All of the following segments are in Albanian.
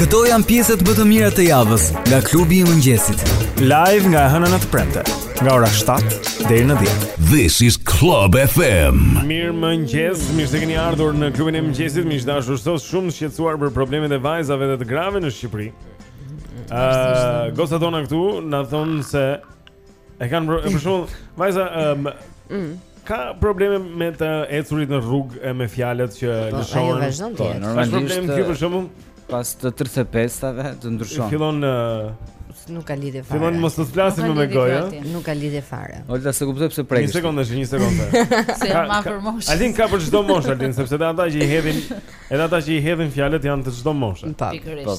Këto janë pjesët më të mira të javës nga klubi i mëngjesit. Live nga e hëna në të premte, nga ora 7 deri në 10. This is Club FM. Mirë mëngjes, mirë se keni ardhur në klubin e mëngjesit. Miq të dashur, sot shumë të shqetësuar për problemet e vajzave dhe të grave në Shqipëri. Ëh, uh, gocat tona këtu na thonë se E kanë për, për shembull, vajza ëm mm. ka probleme me të ecurit në rrugë e me fjalët që po, lëshojnë. Ai vazhdon të jetë. Normalisht problem ky për shembull pas të 35-tave të ndryshon. Fillon nuk ka lidhje fare. Fillon mos të flasim më me gojë, nuk ka lidhje fare. Olta s'e kuptoj pse prekesh. Një sekondë, një sekondë. Se jam afër moshës. Alin ka për çdo moshë, Alin, sepse edhe ata që i hedhin, edhe ata që i hedhin fjalët janë të çdo moshe. Po.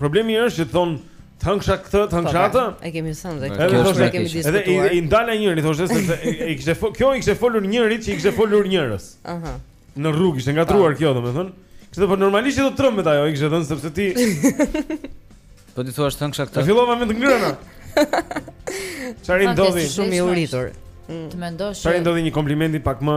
Problemi është që thonë të hëngsha këtë, të hëngsha atë. E kemi thënë dhe kjo është e kemi diskutuar. Edhe e ndala njërin thoshte se i kishte kjo i kishte folur njërit që i kishte folur njërës. Aha. Në rrugë ishte ngatruar kjo domethënë. Kështu po normalisht do të trëmbet ajo, i kishte thënë sepse ti Po ti thua të hëngsha këtë. E fillove me të ngrëna. Çfarë ndodhi? Shumë i uritur. Mm. Të mendosh. Çfarë ndodhi një kompliment pak më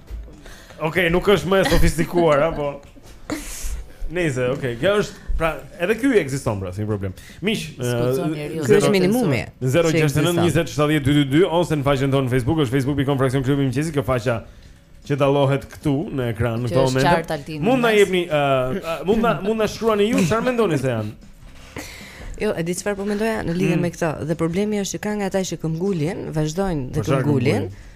Okej, okay, nuk është më e sofistikuar, apo. Nejse, okay, kjo është, pra, edhe ky ekziston pra, si problem. Miq, ky është minimumi. 069 20 70 222 ose në faqen tonë në Facebook, është facebook.com fraksion klubi i mëngjesit, kjo faqja që dallohet këtu në ekran në këtë moment. Mund na jepni, uh, mund na mund na shkruani ju çfarë mendoni se janë. Jo, e di çfarë po mendoja në lidhje mm. me këtë. Dhe problemi është që ka nga ata që këmbgulin, vazhdojnë të këmbgulin. Këmbgulin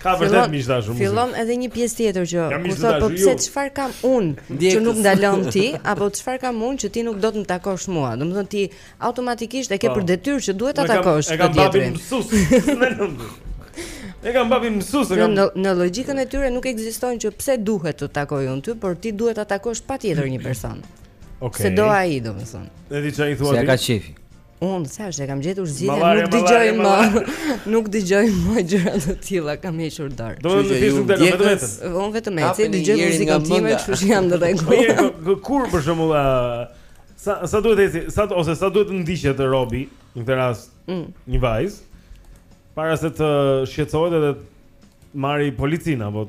Ka vërtet miq të dashur muzikë. Fillon edhe një pjesë tjetër që kur thotë po pse çfarë kam un që nuk ndalon ti apo çfarë kam un që ti nuk do të më takosh mua. Domethënë ti automatikisht e ke po. për detyrë që duhet ta takosh këtë tjetrin. E kam babin mësues, e kam. Në në logjikën e tyre nuk ekziston që pse duhet të takoj unë ty, por ti duhet ta takosh patjetër një person. Okej. Okay. Se do ai, domethënë. Edhe ça i thua ti. S'e ka qejfi. Unë sa e kam gjetur zgjidhjen, nuk dëgjoj më. Nuk dëgjoj më gjëra të tilla, kam hequr dorë. Do të thuash nuk dalon vetëm vetëm. Unë vetëm e di dëgjoj muzikën time, kështu që jam në rregull. Po kur për shembull sa sa duhet të ecë, sa ose sa duhet të ndiqet robi në këtë rast? Mm. Një vajzë para se të shqetësohet edhe të marrë policin apo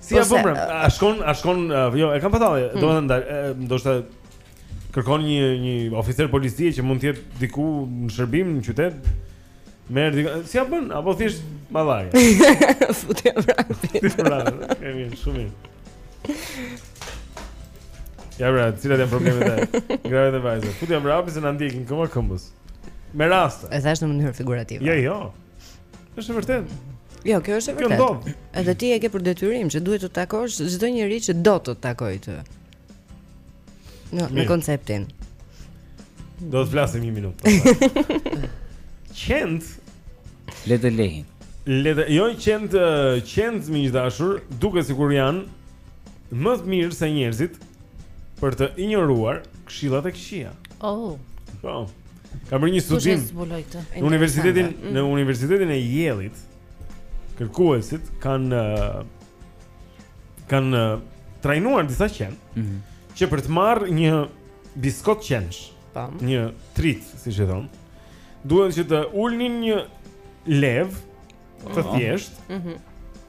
Si ja bën pra? Po a shkon, a shkon, jo, e kam fatale, hmm. domethënë ndoshta kërkon një një oficer policie që mund të jetë diku në shërbim në qytet. Merr diku, si ja bën? Apo thjesht mallarje. Futi vrapë. Kemi shumë. Ja pra, cilat janë problemet e grave dhe vajzave. Futi vrapit se na ndjekin këmba këmbës. Me rast. E thashë në mënyrë figurative. Jo, jo. Është e vërtetë. Jo, kjo është e vërtetë. Kjo ndodh. Edhe ti e ke për detyrim që duhet të takosh çdo njeri që do të takojë ty. Në në konceptin. Do të flasim një minutë. Qentë le të lehin. Le të jo qentë qentë miq të dashur, duket sikur janë më të mirë se njerëzit për të injoruar këshillat e këqija. Oh. Po. Kanë bërë një studim në universitetin mm. në universitetin e Yale-it. Kërkuesit kanë eh, kanë eh, trajnuar disa qen mm -hmm. që për të marrë një biskot qensh, tam, një treat, siç i thonë, duhet që të ulnin një levë të oh. thjeshtë. Mm -hmm.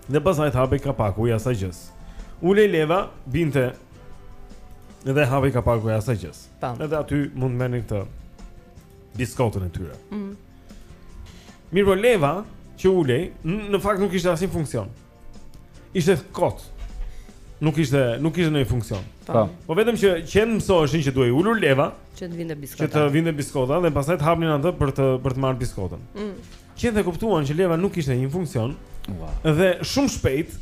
Dhe pastaj të hapej kapaku i asaj gjësë. Ulej leva, binte dhe hapej kapaku i asaj gjësë. Tam. Edhe aty mund të merrnin këtë biskotën e tyre. Ëh. Mm. Mirëpo leva që ulej, në fakt nuk kishte asnjë funksion. Ishte kot. Nuk ishte, nuk kishte ndonjë funksion. Po. Po vetëm që qentë mësoheshin që duhej ulur leva, që të vinte biskota. Që të vinte biskota dhe pastaj të hapnin atë për të për të marrë biskotën. Ëh. Mm. Qentë e kuptuan që leva nuk kishte një funksion. Wow. Dhe shumë shpejt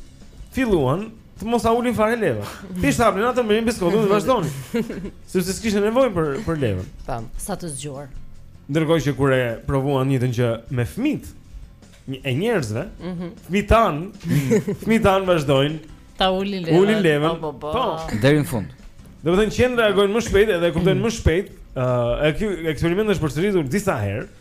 filluan të mos e ulin fare levën. Thjesht hapnin atë, merrnin biskotën dhe vazhdonin. Sepse s'kishte nevojë për për levën. Tam. Sa të zgjuar. Ndërkohë që kur e provuan të njëjtën gjë me fëmijët e njerëzve, mm -hmm. fëmijët tanë, fëmijët tanë vazhdojnë ta ulin levën. Ulin levën. Po, po, po. po. Deri në fund. Do të thotë që reagojnë më shpejt edhe kuptojnë më shpejt. Ëh, uh, eksperimenti është përsëritur disa herë. Mm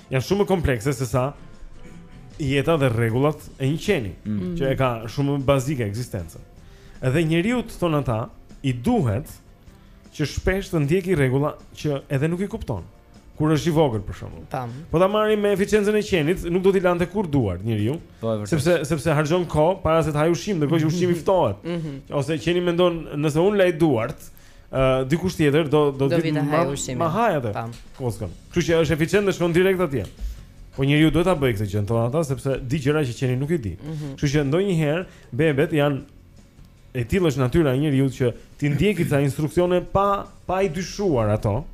janë shumë më komplekse se sa jeta dhe rregullat e një qeni, mm. mm. që e ka shumë më bazike ekzistencën. Edhe njeriut thonë ata i duhet që shpesh të ndjekë rregulla që edhe nuk i kupton. Kur është i vogël për shembull. Po ta marrim me eficiencën e qenit, nuk do t'i lante kurrë duart njeriu, po, sepse sepse harxhon kohë para se të hajë ushqim, ndërkohë që ushqimi ftohet. Mm -hmm. Ose qeni mendon, nëse unë laj duart, Uh, dikush tjetër do do të vijë të ma, ma hajë atë. Koskën. Kështu që është eficient dhe shkon direkt atje. Po njeriu duhet ta bëjë këtë gjë thonë ata sepse di gjëra që qeni nuk i di. Mhm. Kështu mm -hmm. që ndonjëherë bebet janë e tillë është natyra e njeriut që t'i ndjekë ca instruksione pa pa i dyshuar ato.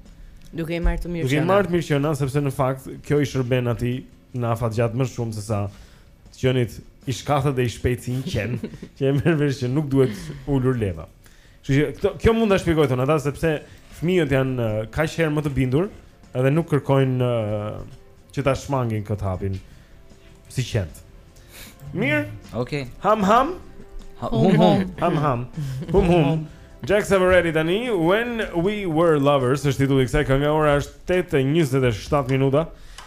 Duke i marrë të mirë. Duke i marrë të mirëqena sepse në fakt kjo i shërben atij në afatgjatë më shumë se sa të qenit i shkathët dhe i shpejtë si një qen që e merr vesh që nuk duhet ulur leva. Kështu që këto kjo mund ta shpjegojë thonë ata sepse fëmijët janë kaq herë më të bindur edhe nuk kërkojnë që ta shmangin këtë hapin si qentë. Mirë. Okej. Okay. Ham ham. Hum hum. Ham ham. Hum hum. Jack Savoretti tani When We Were Lovers është titulli i kësaj kënge ora është 8 e 27 minuta.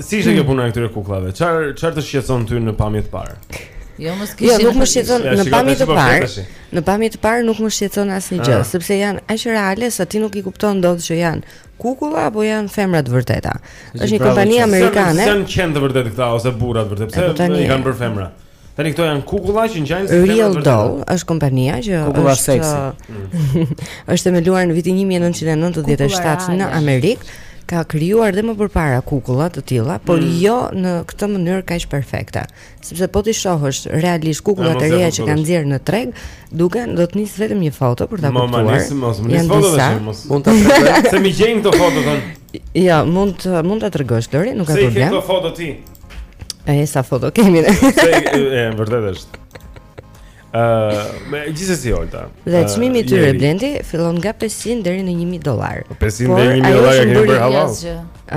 Si ishte kjo puna e këtyre kuklave? Çfarë çfarë të shqetëson ty në pamje të parë? Jo, mos kish. Jo, nuk më shqetëson në pamje të parë. Në pamje të parë nuk më shqetëson asnjë gjë, ah. sepse janë aq reale sa ti nuk i kupton dot që janë kukulla apo janë femra të vërteta. Është një kompani amerikane. Ja qenë të vërtetë këta ose burra të vërtetë, pse po i kanë bërë femra? Tani këto janë kukulla që ngjajnë si femra të vërteta. është kompania që kukulla seksi. Mm. është themeluar në vitin 1997 në Amerikë. Ka krijuar dhe më përpara kukulla të tilla, por mm. jo në këtë mënyrë kaq perfekte. Sepse po t'i shohësh realisht kukullat e reja që kanë nxjerrë në treg, duken do të nis vetëm një foto për ta kuptuar. Mama, nis mos, nis foto të shih mos. Mund ta provoj. Se m'i gjejnë këto foto thonë. Ja, jo, mund mund ta tregosh Lori, nuk ka problem. Se i ke këto foto ti? E sa foto kemi ne. E vërtetë është. Ëh, gjithsesi Olta. Dhe çmimi i tyre Blendi fillon nga 500 deri në 1000 dollar. 500 po, deri në 1000 dollar e kemi bërë hallall.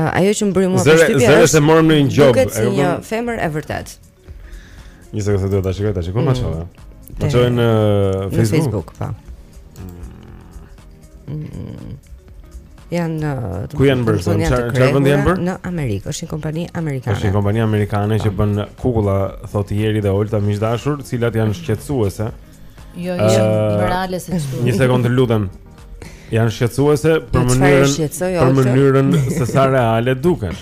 Ajo që më bëri mua përshtypje. Zëre se morëm në një job. Duket si një femër e vërtetë. Një sekondë se do ta shikoj tash, ku ma mm. çove? Ma çove në Facebook. Facebook, po. Mm. Janë Ku janë bërë? Në çfarë vendi janë bërë? Në Amerikë, është një kompani amerikane. Është një kompani amerikane që bën kukulla, thotë Ieri dhe Olta miq të dashur, të cilat janë shqetësuese. Jo, jo, morale se çfarë. Një sekondë të lutem. Janë shqetësuese për mënyrën për mënyrën se sa reale duken.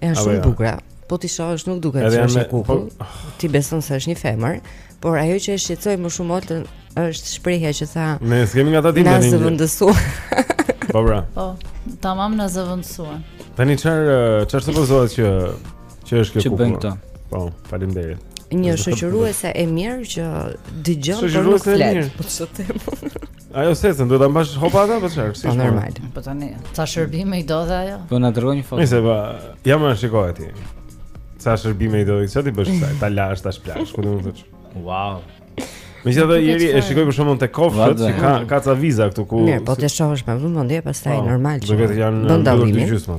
Janë shumë jo? të bukura. Po t'i shohësh nuk duket se është kukull. Po... Ti beson se është një femër, por ajo që e shqetësoi më shumë Oltën është shprehja që tha. Ne s'kemi nga ta dimë tani. Na zëvendësuan. Po bra. Po, tamam na zëvendësuan. Tani çfarë çfarë supozohet që që është kjo kukull? Po, faleminderit. Një shoqëruese e mirë që dëgjon por nuk flet. Po çfarë them? A jo se s'e do ta mbash hopa atë apo çfarë? Si po, normal. Po tani, ça shërbime i do dhe ajo? Po na dërgoj një foto. Nëse po, ja më shikoj aty. Ça shërbime i do dhe ça t'i bësh kësaj? Ta lash ta shplash, ku do të thotë? Wow. Megjithatë Ieri e shikoj për shembull te kofshët që ka, ka ca viza këtu ku... Ne, po t'i shohësh me vëmendje, pastaj oh, normal që... Duket janë në të gjysë,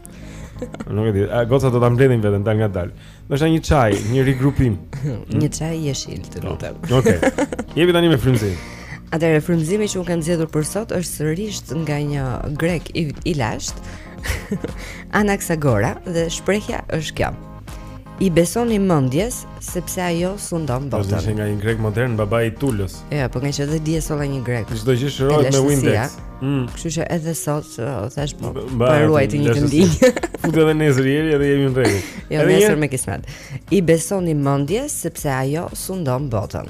Nuk e di. Goca do ta mbledhim veten dalëngadalë. Do të një çaj, një rigrupim. një çaj jeshil, të po. lutem. Okej. Jepi tani me frymëzim. Atëherë frymëzimi që u kam zgjedhur për sot është sërish nga një grek i, i lashtë. Anaksagora dhe shprehja është kjo. I besoni mendjes, sepse ajo sundon po, botën. Po s'ishte nga një grek modern, babai i Tulës. Ja, po ngaqë dhe dje solla një grek. Çdo gjë shërohet me Windex. Mm. Kështu që edhe sot, thash po, po e ruaj të njëjtën linjë. Fute dhe nesër Ieri edhe jemi në rregull. Jo, nesër me kismet. I besoni mendjes, sepse ajo sundon botën.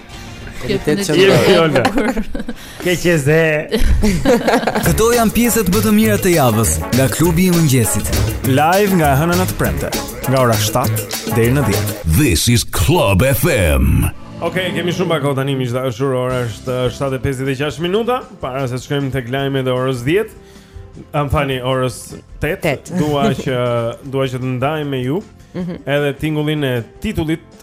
Faleminderit Olga. Ke qenë Këto janë pjesët më të mira të javës nga klubi i mëngjesit. Live nga e hëna në të premte, nga ora 7 deri në 10. This is Club FM. Ok, kemi shumë pak tani miq të dashur, ora është 7:56 minuta, para se të shkojmë tek lajmet e orës 10. domethënë orës 8. Dua që dua që të ndaj me ju. Mm -hmm. Edhe tingullin e titullit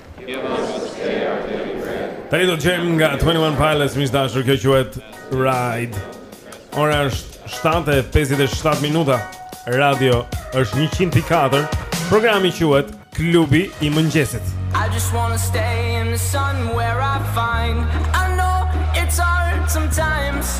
Tani do dëgjojmë nga 21 Pilots miq të dashur Kjo quhet Ride Ora është 7.57 minuta Radio është 104 Programi quhet Klubi i Mëngjesit I just wanna stay in the sun where I find I know it's hard sometimes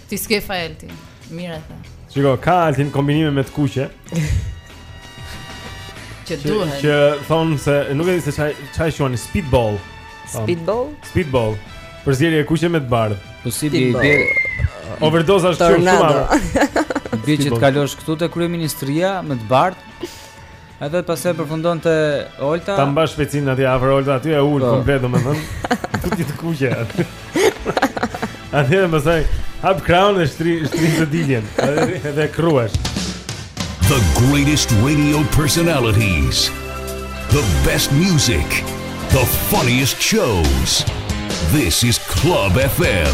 Ti s'ke faj Altin. Mirë e the. Shiko, ka Altin kombinime me të kuqe. që duhen. Që thonë se nuk e di se ça i ça i thonë speedball. Um, speedball? Speedball. Përzierje e kuqe me të bardhë. Po si di, di. Overdoza është shumë shumë. Dhe që të kalosh këtu te kryeministria me të bardhë. Edhe pastaj përfundon te Olta Ta mba shpejtësinë aty afër Olta Aty e ul po. komplet domethënë Të ti të kuqe Aty e më saj Hap crown e shtri, shtri të diljen Edhe kruash The greatest radio personalities The best music The funniest shows This is Club FM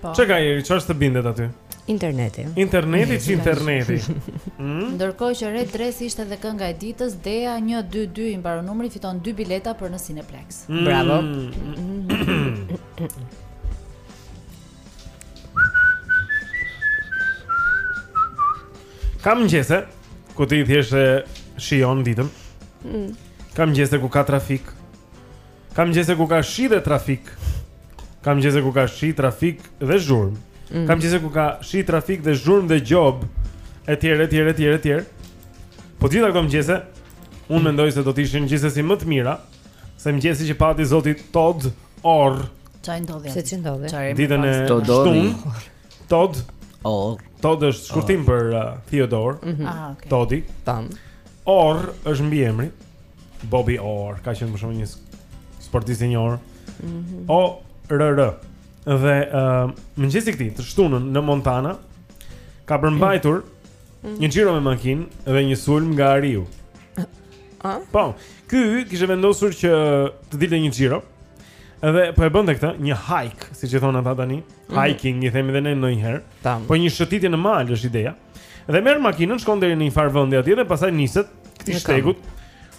Po. Çka ka jeri, çfarë të bindet aty? Interneti. Interneti që interneti. Mm? Ndërkohë që Red Dress ishte edhe kënga e ditës, Dea 122 i mbaron numri, fiton 2 bileta për në Cineplex. Mm. Bravo. Ka mëngjese ku ti thjesht shijon ditën. Mm. Ka mëngjese ku ka trafik. Ka mëngjese ku ka shi dhe trafik. Ka mëngjese ku ka shi, trafik dhe zhurmë. Mm. Ka mëngjese ku ka shi, trafik dhe zhurmë dhe gjobë etj etj etj etj. Po të gjitha këto mëngjese unë mm. mendoj se do të ishin gjithsesi më të mira se mëngjesi që pati zoti Todd Orr. Çfarë ndodhi? Pse ç'i ndodhi? Ditën e shtunë. Todd Orr. Todd është shkurtim për uh, Theodore. Mm -hmm. ah, okay. Todi. Tan. Orr është mbiemri. Bobby Orr, ka qenë më shumë një sportist i njohur. Mm -hmm. O R R. Dhe uh, mëngjesi i këtij, të shtunën në Montana, ka përmbajtur mm -hmm. një xhiro me makinë dhe një sulm nga ariu. Ah? Po, ky kishte vendosur që të dilte një xhiro. Edhe po e bënte këtë, një hike, siç i thonë ata tani. Mm Mm. Hiking i themi dhe ne ndonjëherë. Po një shëtitje në mal është ideja. Dhe merr makinën, shkon deri në një far vendi atje dhe pastaj niset këti shtegut.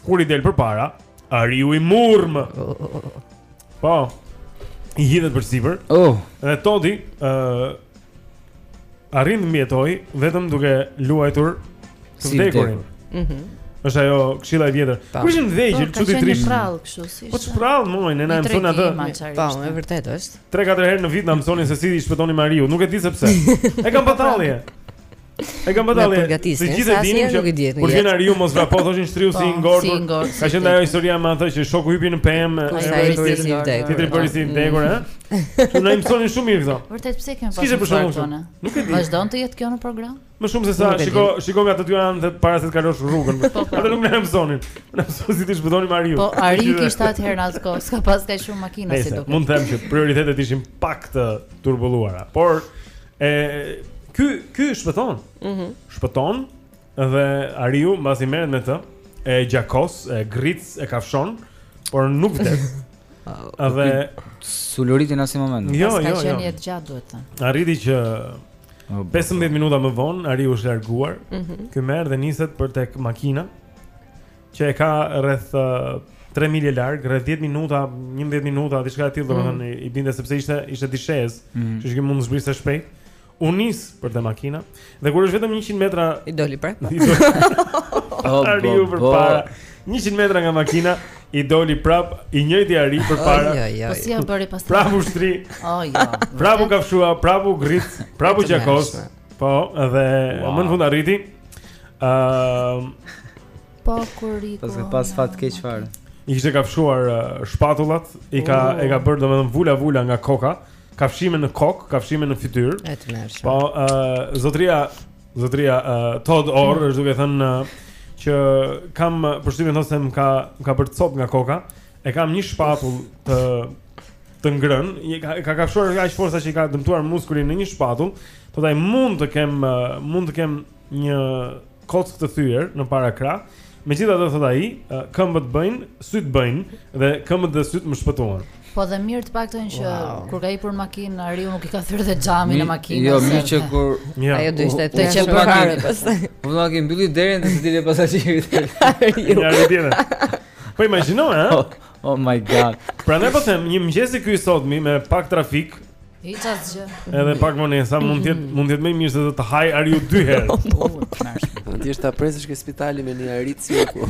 Kur i del përpara ariu i murm. Po. I hidhet përsipër. Oh. Dhe Todi ë uh, arrin mbijeton vetëm duke luajtur të vdekurin. Mhm. Mm Është ajo këshilla e vjetër. Kur ishim të vegjël, çudi po, trish. Po ç'përrallë kështu si. Po ç'përrallë moj, ne na mësonin atë. Po, e vërtetë është. 3-4 herë në vit na mësonin se si i shpëtonim ariut. Nuk e di se pse. E kam batalje. E kam batalje. Të gjithë e dinë që kur vjen ariu mos vrapo thoshin shtrihu si i po, ngordhur. Ka qenë ajo historia me atë që shoku hypi në pemë. Ai bëri si i vdekur. Ti bëri si i vdekur, ha? Po na mësonin shumë mirë këto. Vërtet pse kemi pasur. Kishte për shkakun. Nuk e di. Vazhdon të jetë kjo në program? Më shumë se sa Nuk e di. shiko, shiko nga të dy anët para se të kalosh rrugën. Po, po. Atë nuk na e mësonin. Na mësonin si të shpëtonim ariut. Po ari kishte atëherë në atë kohë, s'ka pas kaq shumë makina si Nejse, duket. mund të them që prioritetet ishin pak të turbulluara, por e ky ky shpëton. Mhm. Shpëton dhe ariu mbasi merret me të, e gjakos, e gric, e kafshon, por nuk vdes. Edhe s'ulëriti në asnjë moment. Jo, jo, jo. Ka qenë jetë gjatë duhet thënë. Arriti që 15 minuta më vonë ariu është larguar. Mm -hmm. Ky merr dhe niset për tek makina që e ka rreth 3 milje larg, rreth 10 minuta, 11 minuta, diçka e tillë, mm -hmm. domethënë i binte sepse ishte ishte dishezë, mm -hmm. që mund të zbriste shpejt. U nis për te makina dhe kur është vetëm 100 metra i doli prap. Oh, ariu përpara. 100 metra nga makina i doli prap i njëjti ari përpara. Po si ia bëri pastaj? Prap u shtri. Oh jo. Prap u kafshua, prap u gric, prap u gjakos. Po, edhe wow. më në fund arriti. Ëm ehm, uh, Po ky i ka. Paska pas fat keq fare. I kishte kafshuar uh, shpatullat, i ka oh. e ka bërë domethënë vula vula nga koka kafshime në kokë, kafshime në fytyrë. E tmerrshme. Po, uh, zotria, zotria uh, Todd Orr, mm. është duke thënë uh, që kam përshtypjen thotë se më ka, më ka bërë copë nga koka, e kam një shpatull të të ngrënë, e ka, ka kafshuar me aq forcë që i ka dëmtuar muskulin në një shpatull, thotë ai mund të kem, uh, mund të kem një kockë të thyer në parakrah. Megjithatë thotë ai, këmbët bëjnë, sytë bëjnë dhe këmbët dhe sytë më shpëtuan. Po dhe mirë të paktën që wow. kur ka hipur në makinë, ariu nuk i ka thyer dhe xhamin në makinë. Jo, mirë që kur ja. ajo do ishte të qenë për harë pastaj. Po do të mbyllte derën dhe te e pasagjerit. Ja, rëdjena. Po imagjino, ha? Oh, oh my god. Prandaj po them, një mëngjes si ky i sotmi me pak trafik, Hiç asgjë. Edhe pak vonesë mund të jetë mund të jetë më mirë se të të haj ariu dy herë. Po, po, po, po. Ti ta presësh ke spitali me një ari si ky.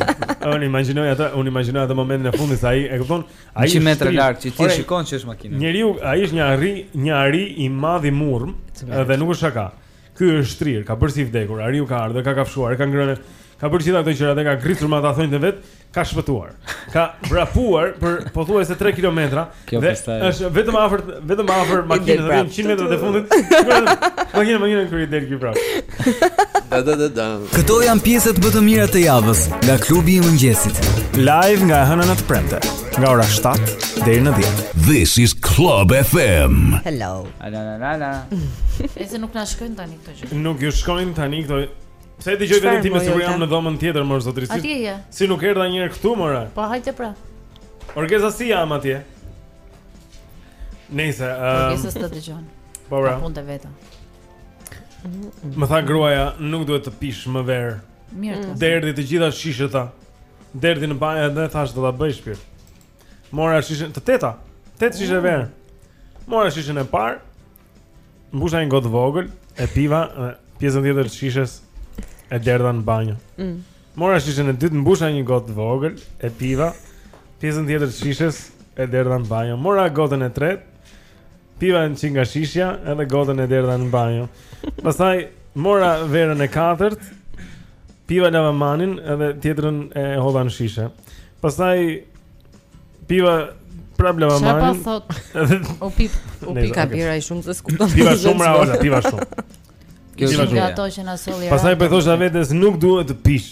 Unë imagjinoj atë, unë imagjinoj atë momentin e fundit se ai e kupton, ai është 100 metra larg që ti shikon që është makina. Njeriu, ai është një ari, një ari i madh i murrm, edhe nuk është shaka. Ky është shtrirë, ka bërë si i vdekur, ariu ka ardhur, ka kafshuar, e ka ngrënë, ka bërë gjithë ato gjëra dhe ka grisur me ato thonjtë e vet, ka shpëtuar. Ka vrapuar për pothuajse 3 kilometra Kjo dhe festa e- është vetëm afër vetëm afër makinës, prapë. vetëm 100 metrat e fundit. Makina, makina kur i del ky prapë. Da da da da. Këto janë pjesët më të mira të javës nga klubi i mëngjesit. Live nga e hëna në të premte, nga ora 7 deri në 10. This is Club FM. Hello. Alalala. E se nuk na shkojnë tani këto gjëra. Nuk ju shkojnë tani këto. Pse e dëgjoj vetëm ti me siguri jam në dhomën tjetër më zotëri. Atje je. Si nuk erdha një herë këtu më ra. Po hajde pra. Orgesa si jam atje. Nëse ëm ehm, Orgesa s'të dëgjon. Po pra. Punë vetëm. Më tha gruaja, nuk duhet të pish më verë. Mirë. Derdhi të gjitha shishët ta. Derdhi në banjo dhe thash do ta bëj shpirt. Mora shishet të teta. Tetë shishe mm. verë. Mora shishen e parë. Mbusha një gotë të vogël e piva, pjesën tjetër të shishes e derdha në banjo. Mm. Mora shishen e dytë, mbusha një gotë të vogël e piva, pjesën tjetër të shishes e derdha në banjo. Mora gotën e tretë. Piva një çik nga shishja edhe gotën e derdha në banjo Pastaj mora verën e katërt Piva lavamanin edhe tjetrën e hodha në shishe Pastaj piva prap lavamanin Ça po thot O pip O po ka pirë ai shumë se s'kupton Piva shumë ra Ola piva shumë Kjo është nga ato që na solli Pastaj po i thosha vetes nuk duhet të pish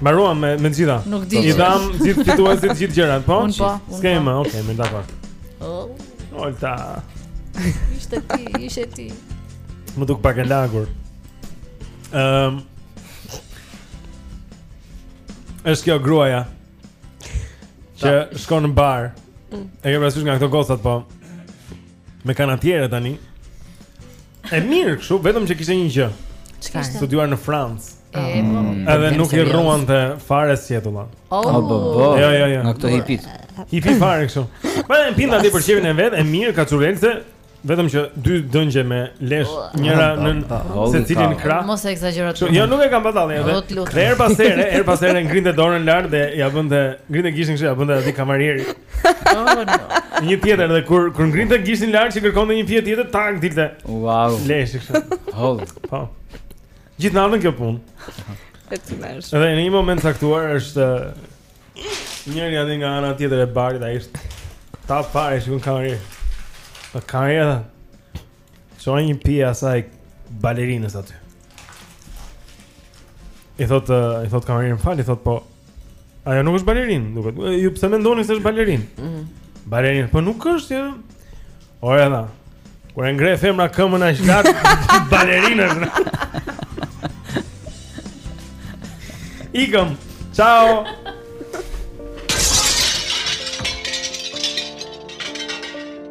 Mbaruam me me të gjitha. Nuk di. I thamë gjithë fituesit gjithë gjërat, po? Un po. Skema, okay, dakord. Oh. Olta. Ishte ti, ishte ti. M'u duk pak e lagur. Ehm. Um, Është kjo gruaja që shkon në bar. Mm. E ke parasysh nga këto gocat po? Me kanatiere tani. E mirë kështu, vetëm që kishte një gjë. Çfarë? Studiuar në Francë. Po, mm. Edhe nuk i rruante fare sjetulla oh. oh, bo, bo. Jo, jo, jo Nga këto hipit Hipi fare kështu Po e pinte aty për qejfin e vet E mirë kaçurrelse Vetëm që dy dëngje me lesh oh. Njëra oh, në oh, secilin krah Mos e ekzagjero ti shumë Jo, nuk e kam për t'u tallë edhe Dhe herë pas here, herë pas here ngrinte dorën lart Dhe ja bënte, ngrinte gishtin kështu Ja bënte atij kamarierit Oh, no. Një tjetër dhe kur kur ngrinte gishtin lart që kërkonte një fije tjetër, tak dilte. Wow. Lesh kështu. Holl. Po. Gjithë natën kjo punë. E të mesh. Dhe në një moment të caktuar është njëri aty nga ana tjetër e barit, ai është ta parë shikon kamerierin. Po kamerier. Çoja një pije asaj balerinës aty. I thot, i thot kamerieri më fal, i thot po ajo nuk është balerinë, duket. Ju pse mendoni se është balerinë? Mm -hmm. Balerinë, po nuk është, ja. Ora da. Kur e ngre femra këmbën aq lart, balerina. Ikëm. Ciao.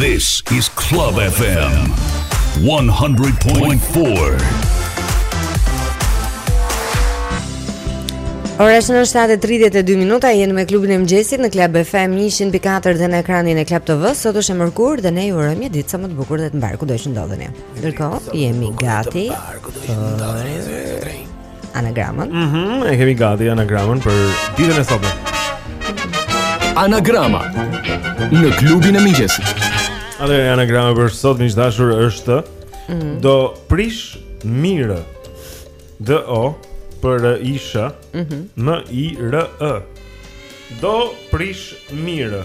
This is Club FM 100.4. Ora është 7:32 minuta, jeni me klubin e mëngjesit në Club FM 100.4 dhe në ekranin e Club TV. Sot është e mërkurë dhe ne ju urojmë një ditë sa më të bukur dhe të mbarë kudo që ndodheni. Ndërkohë, jemi gati. Të anagramën. Mhm, mm e kemi gati anagramën për ditën e sotme. Anagrama në klubin e mëngjesit. Atëherë anagrama për sot miq të dashur është mm -hmm. do prish mirë. D O P R I S H M I R E. Do prish mirë.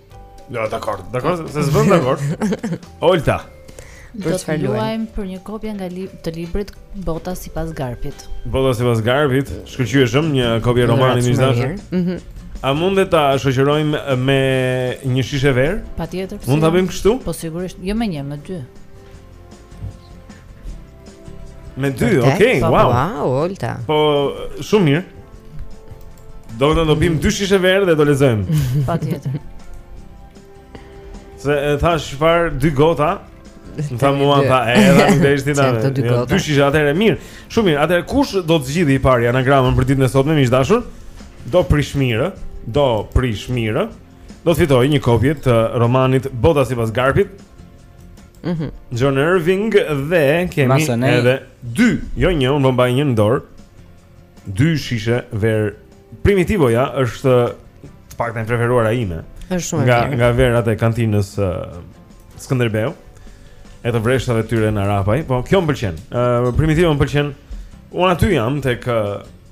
Jo, dakord. Dakord, se s'bën dakord. Olta. Do të luajmë për një kopje nga li të librit Bota sipas Garpit. Bota sipas Garpit, shkëlqyeshëm, një kopje roman i dashur. Mhm. A mund ta shoqërojmë me një shishe verë? Patjetër. Mund ta bëjmë kështu? Po sigurisht, jo me një, me dy. Me dy, okej, okay, po, wow. Wow, Olta. Po shumë mirë. Do pimë dy shishe verë dhe do lexojmë. Patjetër. Se e thash çfarë dy gota? Më tha mua ta edhe në desh ti ta. Dy jo, gota. Dy shishe atëherë mirë. Shumë mirë. Atëherë kush do të zgjidhë i pari anagramën për ditën e sotme miq të dashur? Do prish mirë, do prish mirë. Do të fitojë një kopje të romanit Bota sipas Garpit. Mhm. Mm John Irving dhe kemi Masane. edhe dy, jo një, unë po mbaj një në dorë. Dy shishe verë primitivoja, është të paktën e preferuara ime. Është shumë nga mirë. nga verat e kantinës uh, Skënderbeu. E të vreshtave të tyre në Arapaj, po kjo më pëlqen. Ë uh, primitivo më pëlqen. Unë aty jam tek uh,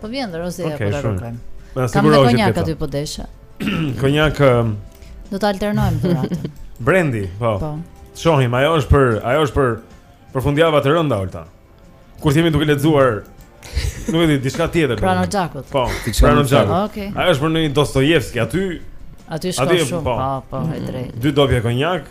Po vjen rozeja apo okay, do kërkojmë. Na siguroj që konjak aty po desha. konjak um... do të alternojmë dhuratat. Brendi, po. Po. Shohim, ajo është për, ajo është për për fundjava të rënda Olta. Kur të jemi duke lexuar Nuk e di, diçka tjetër. Pranë oxhakut. Po, pranë oxhakut. Okej. Ajo është për një Dostojevski aty. Aty shkon shumë, po, po, e drejtë. Dy dopio konjak,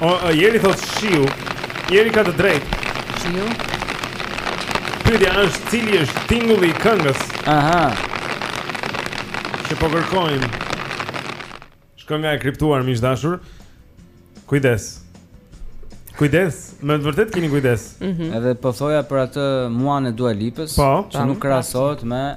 O, o Eri thotë shiu. Eri ka të drejtë. Shiu. Pyetja është cili është tingulli i këngës? Aha. Që po kërkojmë. Është kënga e kriptuar miq të dashur. Kujdes. Kujdes, me të vërtetë kini kujdes. Mm -hmm. Edhe po thoja për atë muan e Dua Lipës, po, që nuk krahasohet me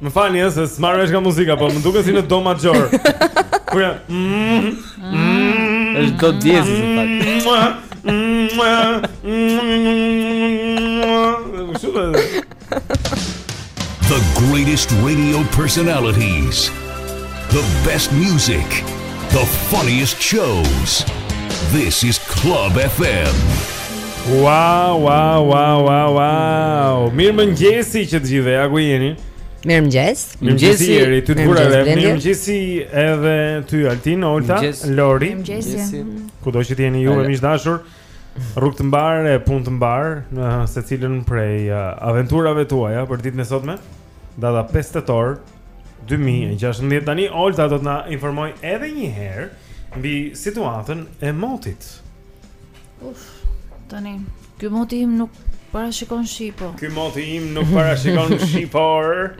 Më falni ëh, se s'marr vesh nga muzika, po më duket si në do maxhor. Kur ja mm, mm, është do diez në fakt. The greatest radio personalities. The best music. The funniest shows. This is Club FM. Wow, wow, wow, wow, wow. Mirëmëngjesi që të gjithë, ja ku jemi. Mirëmëngjesi. Mirëmëngjesi, Eri, ty të burave. Mirëmëngjesi edhe ty, Altin, Olta, Lori. Mirëmëngjesi. Kudo që të jeni ju miq të dashur. Rrugë të mbarë e punë të mbarë në secilën prej uh, aventurave tuaja për ditën e sotme. Data 5 tetor, 2016. Tani, Olta do të na informojë edhe një herë mbi situatën e motit. Uf, tani, ky moti im nuk parashikon shi por. Ky moti im nuk parashikon shi por.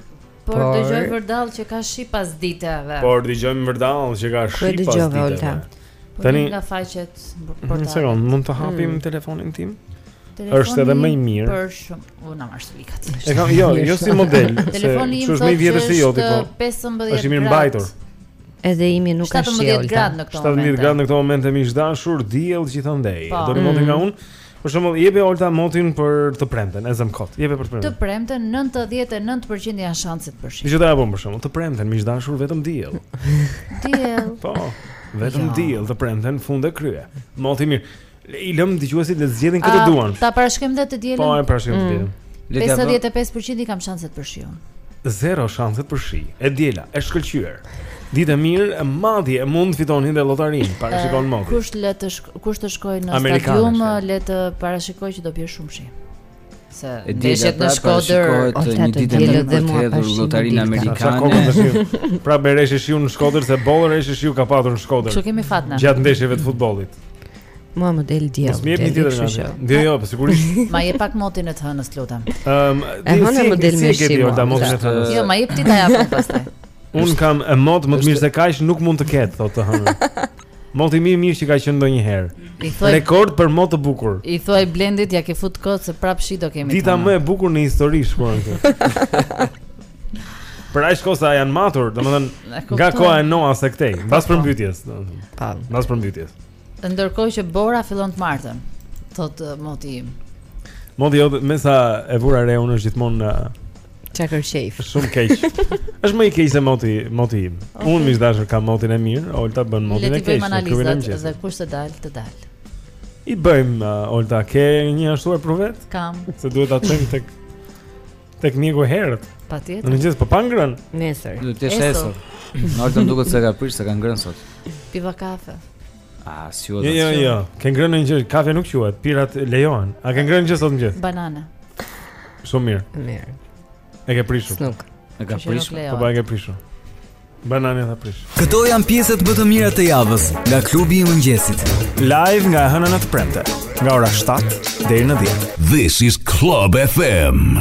Por, por dëgjoj vërdallë që ka shi pasdite. Por dëgjojmë vërdallë që ka shi pasdite. Po tani nga faqet portale. Një sekond, mund ta hapim mm. telefonin tim? Telefoni është edhe më i mirë. Për shembull, u na marr spikat. E kam, jo, jo si model. Telefoni im thotë se është 15 Është i mirëmbajtur. Edhe imi nuk ka shi Olta 17 gradë në këto momente 17 gradë në këto momente miq të dashur Diell gjithandej po. Doni motin nga mm. unë Për shembull, jepe Olta motin për të premten, e zëm kot. Jepe për të premten. Të premten 99% janë shanset për shi. Dije ta japim për shembull, të premten miq të dashur vetëm diell. diell. Po. Vetëm ja. diell të premten fund e krye. Mot i mirë. I lëmë dëgjuesit le të zgjedhin kë të duan. Ta parashikojmë dhe të dielën. Po, e parashikojmë të dielën. 55% i kam shanset për shi. Zero shanset për shi. E diela, e shkëlqyer. Ditë e mirë, madje, mund të fitoni dhe lotarinë, parashikon moti. Kush le të kush të shkojë në stadium, le të parashikojë që do bjerë shumë shi. Se ndeshjet në Shkodër, ata të dielën dhe mua pa shkruar lotarinë amerikane. Pra të bjerë shi në Shkodër se boll reshje shiu ka patur në Shkodër. S'po kemi fat na. Gjatë ndeshjeve të futbollit. Mua më del diell. Mos më jep tjetër nga. Dhe jo, po sigurisht. Ma jep pak motin e të hënës, lutem. Ëm, e hëna më del me shiu. Jo, motin e të hënës. Jo, ma jep ti ta jap pastaj. Unë kam e mot më të mirë se kaq nuk mund të ketë, thotë të hënën. Moti më i mirë që ka qenë ndonjëherë. Thoj... Rekord për mot të bukur. I thuaj Blendit ia ke fut kot se prapë shi do kemi. Dita më e bukur në histori shkruan këtu. Prej se janë matur, domethënë nga koha e Noas e këtej, po, mbas po. përmbytjes, domethënë. Po. Mbas përmbytjes. Ndërkohë që bora fillon të martën, thotë moti im. Moti yt me sa e vura re unë është gjithmonë Qa kërë shejf Shumë keq është më i keq se moti, moti im okay. Unë me sa duket kam motin e mirë Olta bën motin e keq Le t'i bëjmë analizat dhe kush të dalë të dalë I bëjmë, uh, Olta, ke një ashtuar për vete? Kam Se duhet ta çojmë këtë Tek mjeku herët. Patjetër. Në mëngjes po pa ngrënë. Nesër. Do të shesë. Olta më duket se e ka prish se ka ngrënë sot. Piva kafe. A, si u Jo, jo, jo. Ke ngrënë ndonjë gjë, kafe nuk quhet, pijet lejohen. A ke ngrënë gjë sot në mëngjes? Banane. Shumë mirë. Mirë. E ke prishur. Nuk. E ka prishur. Po ba e ke prishur. Banania ta prish. Këto janë pjesët më të mira të javës nga klubi i mëngjesit. Live nga e hëna në të premte, nga ora 7 deri në 10. This is Club FM.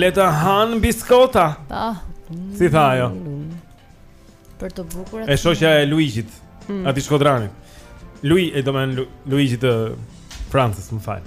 Le të hanë biskota. Ah. Si tha ajo? Për të bukurat. E shoqja e Luigjit, mm. atij shkodranit. Lui, domethënë Luigjit të Francës, më fal.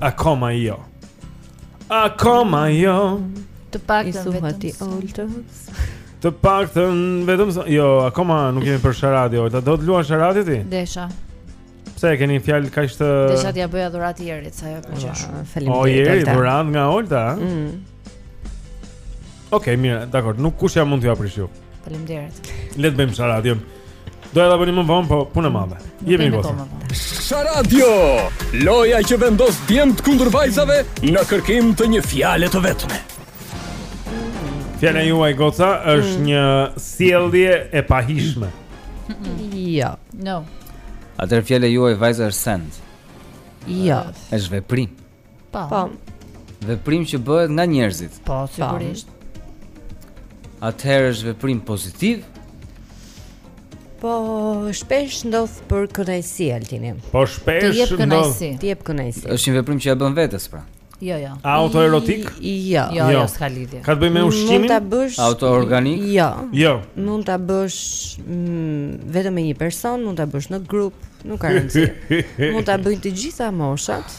Akoma jo. Akoma jo. Të paktën vetëm ti Oltës. Të paktën vetëm jo, akoma nuk jemi për Sharadio Olta. Do të luash Sharadio ti? Desha. Pse e keni fjalë kaq të Desha t'ia bëja dhuratë Erit, se ajo e pëlqen shumë. Faleminderit. O Eri, dhuratë nga Olta. Ëh. Mm. Ok, mirë, dakor, nuk kush jam mund t'jua prish ju. Faleminderit. Le ta bëjmë Sharadion. Do ta bëni më vonë, po punë e madhe. Jemi në kohë. Sharadio, loja që vendos djemtë kundër vajzave në kërkim të një fjale të vetme. Fjala juaj goca është mm. një sjellje e pahijshme. Jo. No. Atëherë fjala juaj vajza është send. Jo. Është veprim. Po. Po. Veprim që bëhet nga njerëzit. Po, sigurisht. Atëherë është veprim pozitiv. Po, shpesh ndodh për kënaqësi, Altin. Po shpesh ndodh. Të jep kënaqësi. Të jep kënaqësi. Është një veprim që ia bën vetes pra. Jo, jo. Autoerotik? Jo, jo, jo, s'ka lidhje. Ka të bëjë me ushqimin? Mund ta bësh autoorganik? Jo. Jo. Mund ta bësh mm, vetëm me një person, mund ta bësh në grup, nuk ka rëndësi. Mund ta bëjnë të gjitha moshat.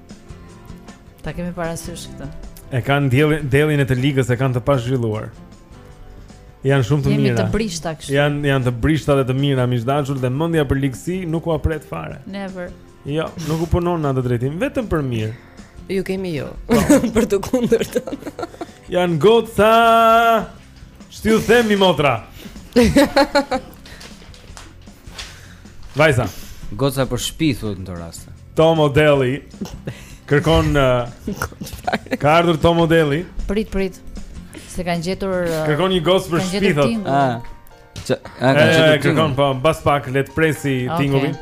Ta kemi parasysh këtë. E kanë diellin, diellin e të ligës e kanë të pazhvilluar. Janë shumë të mira. Jemi të brishta kështu. Janë janë të brishta dhe të mira, miq të dashur, dhe mendja për ligësi nuk ua pret fare. Never. Jo, nuk u punon në atë drejtim, vetëm për mirë. Ju kemi ju. Po. për të kundërt. Janë goca. Si t'ju themi motra. Vajza. Goca për shpi thotë në këtë rast. Tom Odelli kërkon uh, ka ardhur Tom Odelli. Prit prit. S'e kanë gjetur uh, Kërkon një gocë për shpi thotë. Ah. S'ia kanë gjetur tingull. Kërkon po mbas pak le të presim okay. tingullin.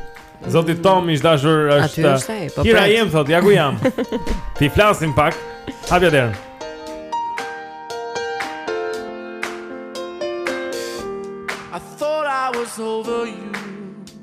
Zoti Tom, ish i dashur është. Aty është ai. Po. Ti ku je më thotë, ja ku jam. Të flasim pak. Hapja derën. I thought I was over you.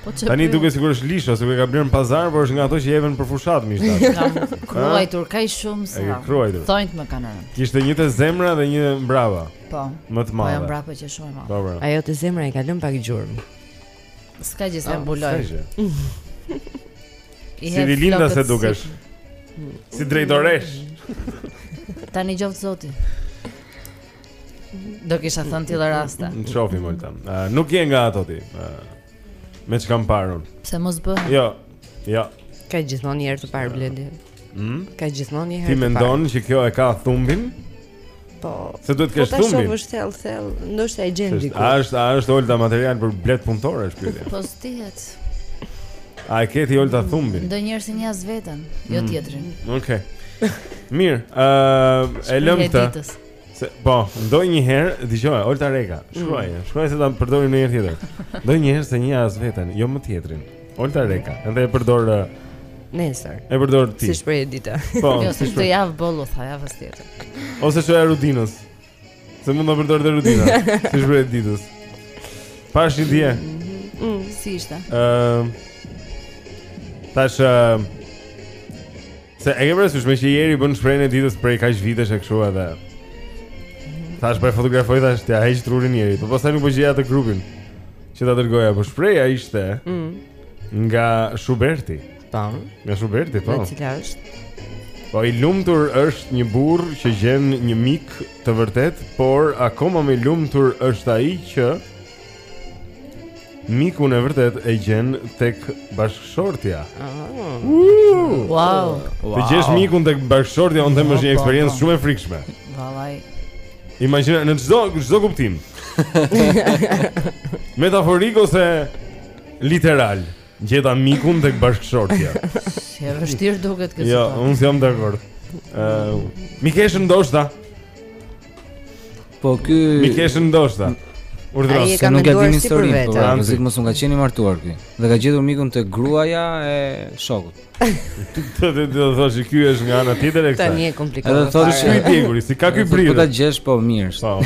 Po çfarë? Tani duket sikur është lisha, sepse ka blerë në pazar, por është nga ato që jepen për fushatë miq të dashur. Kruajtur kaq shumë sa. E ka kruajtur. Thonjtë më kanë rënë. Kishte një te zemra dhe një mbrapa. Po. Më të madhe. Po ajo mbrapa qe shumë më. Po, po. Ajo te zemra i ka lënë pak gjurmë. S'ka gjë se ah, mbuloj. S'ka gjë. Si di linda se dukesh. Si drejtoreshë. Tani gjoft zoti. Do kisha thënë të tilla raste Në shofi më lëtam uh, Nuk je nga ato ti uh, Meqë kam parë unë Pse mos bëhe Jo Jo Ka gjithmonë një herë të parë Bledi mm? Ka gjithmonë një herë të parë Ti mendon që kjo e ka thumbin Po Se duhet ta kesh thumbin Po ta shohësh thellë thellë Ndoshta e gjen diku A është, është Olta material për bletë punëtore është kjo Po s'dihet A e ke ti Olta thumbin Ndonjëherë s'e njeh as veten Jo mm. tjetrin Okej okay. Mirë uh, E lëmë të Se, po, ndonjëherë, dëgjoje, Olta Reka, shkruaje, mm. shkruaje se do ta përdorim në një tjetër. Ndonjëherë s'e njeh as veten, jo më tjetrin. Olta Reka, edhe e përdor nesër. E përdor ti. Si shprehje dite. Po, jo, si të javë boll u tha javës tjetër. Ose çoja Rudinës. Se mund ta përdor dhe Rudina. Si shprehje e ditës. Pash një dje. Mm, mm, si ishte? Ëm. Ehm, tash Se e ke parasysh me që Jeri bën shprehjen e ditës prej kaq vitesh e kështu edhe. Tash po e fotografoj tash t'ia heq trurin Jeri, po pastaj nuk po gjeja atë grupin që ta dërgoja, po shprehja ishte mm. nga Shuberti. Tam, nga Shuberti, po. Me cila është? Po i lumtur është një burrë që gjen një mik të vërtetë, por akoma më i lumtur është ai që Mikun e vërtetë e gjen tek bashkëshortja. Oh. Uh, wow. wow. Të gjesh mikun tek bashkëshortja unë them është një eksperiencë shumë e frikshme. Vallaj. Imagjino në çdo çdo kuptim. Metaforik ose literal. Gjeta mikun tek bashkëshortja. Si e vështirë duket kështu. Jo, unë jam dakord. Ëh, uh, mikeshën ndoshta. Po ky Mikeshën ndoshta. Urdhëro. Ai e ka menduar si për vetë. Po, rrezik mos nuk ka qenë i martuar ky. Dhe ka gjetur mikun te gruaja e shokut. Do të do të thotë ky është nga ana tjetër e kësaj. Tani e komplikuar. Edhe thotë se ky pjekuri, s'i ka ky brirë. Po ta gjesh po mirë. Po.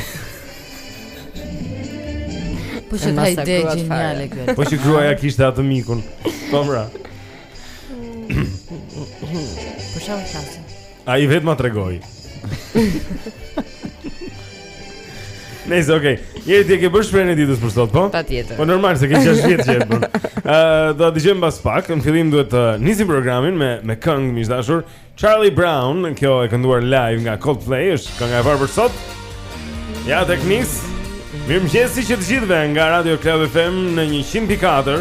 Po që ka ide gjeniale këtu Po që gruaja kishte atë mikun Po pra Po shumë shumë Ai vetë ma tregoi Nejse, okej okay. Jeri ti e ke bërë shprehjen e ditës për sot, po? Patjetër Po normal, se ke gjashtë vjet që e bën uh, Do ta dëgjojmë pas pak Në fillim duhet të uh, nisim programin me, me këngë miqsh dashur Charlie Brown Kjo e kënduar live nga Coldplay është kënga e parë për sot Ja tek nis Mirëmëngjesi të gjithëve nga Radio Club FM në 100.4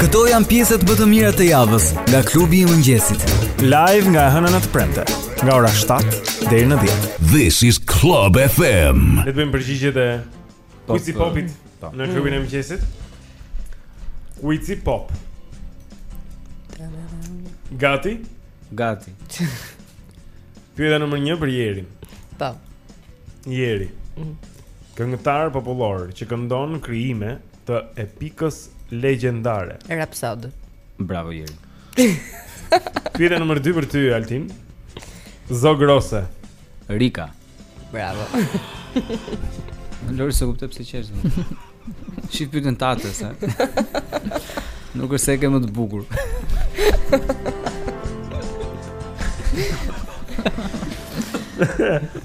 Këto janë pjesët më të mira të javës nga klubi i mëngjesit. Live nga e hëna në të premte, nga ora 7 deri në 10. This is Club FM. Le të bëjmë përgjigjet e Quizi Popit po. në klubin e mëngjesit. Quizi Pop. Gati? Gati. Pyetja nr. 1 për Jerin. Po. Jeri. Mm. Këngëtar popullor që këndon krijime Të epikës legjendare. Rapsod. Bravo Jeri. Pyetja nr. 2 për ty Altin. Zog rose. Rika. Bravo. Lori s'e kuptoj pse qesh. Shif pyetjen tënde, ha. Nuk është se e ke më të bukur.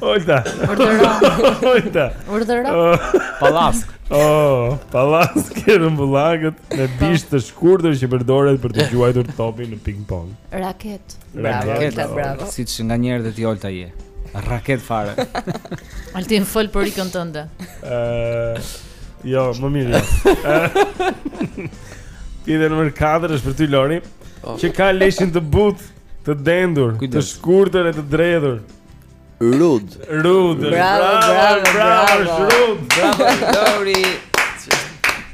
Olta. Olta. Urdhëro. Pallaskë. Oh, pallaskë e rrumbullakët me po. bisht të shkurtër që përdoret për të gjuajtur topin në ping pong. Raketë. Bravo, Raketë, bravo. bravo. Siç nganjëherë dhe ti Olta je. Raketë fare. Altin fol për rikën tënde. Ëh. Jo, më mirë. Jo. Pyetja nr. 4 është për ty Lori, oh. që ka leshin të butë, të dendur, Kujdes. të shkurtër e të dredhur. Rud. Rud. Bravo, bravo, bravo. Rud. Bravo Lori.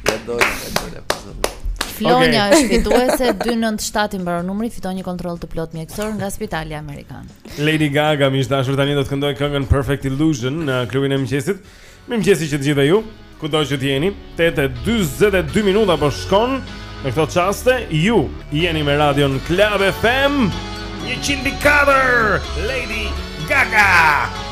Ja do të bëre pasojë. Flonja okay. është fituese 297 i mbaron numri, fiton një kontroll të plot mjekësor nga Spitali Amerikan. Lady Gaga miq të dashur tani do të këndojë këngën Perfect Illusion në klubin e mëngjesit. Mirëmëngjes që të gjithë ju, kudo që të jeni. 8:42 minuta po shkon. Në këto çaste ju jeni me Radion Club FM 104 Lady Gaga.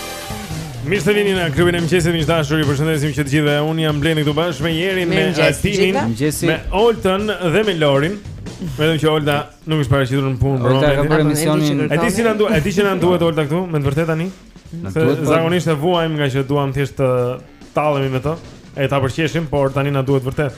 Mirë se vini në klubin e mëngjesit, miq të dashur, ju përshëndesim që të gjithëve. Unë jam Blendi këtu bashkë me Jerin, me Altinin, me Oltën dhe me Lorin. Vetëm që Olta nuk është paraqitur në punë, por ka bërë misionin. A di si na duhet, a di që na duhet Olta këtu, me të vërtetë tani? Na duhet. Po. Zakonisht e vuajmë ngaqë duam thjesht të tallemi me të, e ta përqeshim, por tani na duhet vërtet.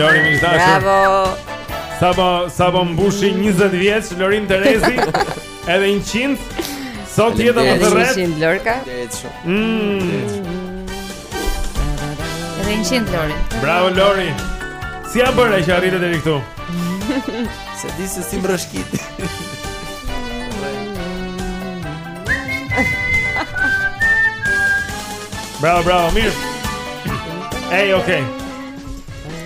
Lori miq të dashur. Bravo. Sapo sapo mbushi 20 vjeç Lori Terezi. Edhe 100. Sot jeta më të rreth. 100 Lorka. Mmm. Edhe 100 Lori. Bravo Lori. Si ia bëre që arrite deri këtu? Se di se si mbrëshkit. Bravo, bravo, mirë. Ej, okay.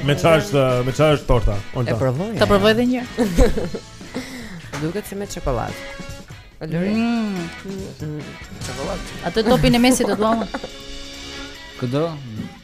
Me çfarë është, me çfarë është torta? E provoj. Ta provoj edhe një herë. Duket si me çokoladë. Lori. Mm. Çokoladë. Atë topin e mesit do duam. Këdo?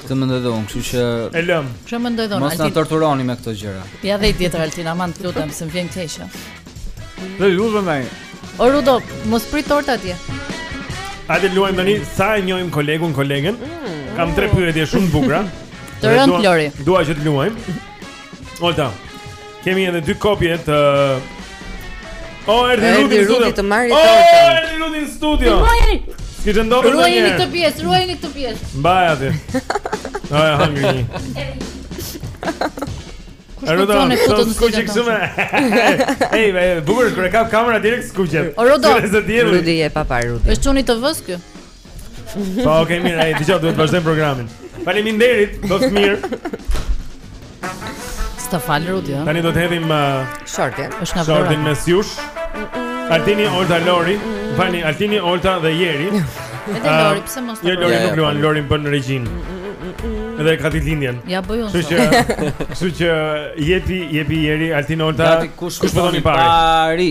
Këtë mendoj dhe unë, kështu që e lëm. Çfarë mendoj dhe unë? Mos na torturoni me këto gjëra. Ja dhe tjetër Altin, aman të lutem, s'm vjen keq. Dhe ju dhe ndaj. O Rudo, mos prit torta atje. Hajde luajmë tani sa e njohim kolegun, kolegen. Mm. Kam tre pyetje shumë të bukura. Të rënd Lori. Dua që të luajmë. Olta. Kemi edhe dy kopje të O erdhi Rudi në studio. Të marrë tortën. O erdhi Rudi në studio. Ti të ndodhë ndonjë. Ruajini këtë pjesë, ruajini këtë pjesë. Mbaj atë. Ai hangri. Rudo, të skuqi këtu me. Ej, ej, bukur, kur e ka kamera direkt skuqet. Rudo, Rudi e pa parë Rudi. Është çuni të vës këtu. Po, okay, mirë, hajde dëgjo duhet të vazhdojmë programin. Faleminderit, do të mirë. S'ta fal Rudi. Eh? Tani do të hedhim uh, shortin. Është nga Vlora. Shortin me sjush. Altini Olta Lori, vani Altini Olta dhe Jeri. Edhe uh, Lori, pse mos të. Jo Lori nuk luan, Lori bën regjin. Edhe ka ditëlindjen. Ja bëj unë. Kështu që, kështu që jepi, jepi Jeri Altini Olta. Kush do të jetë i pari?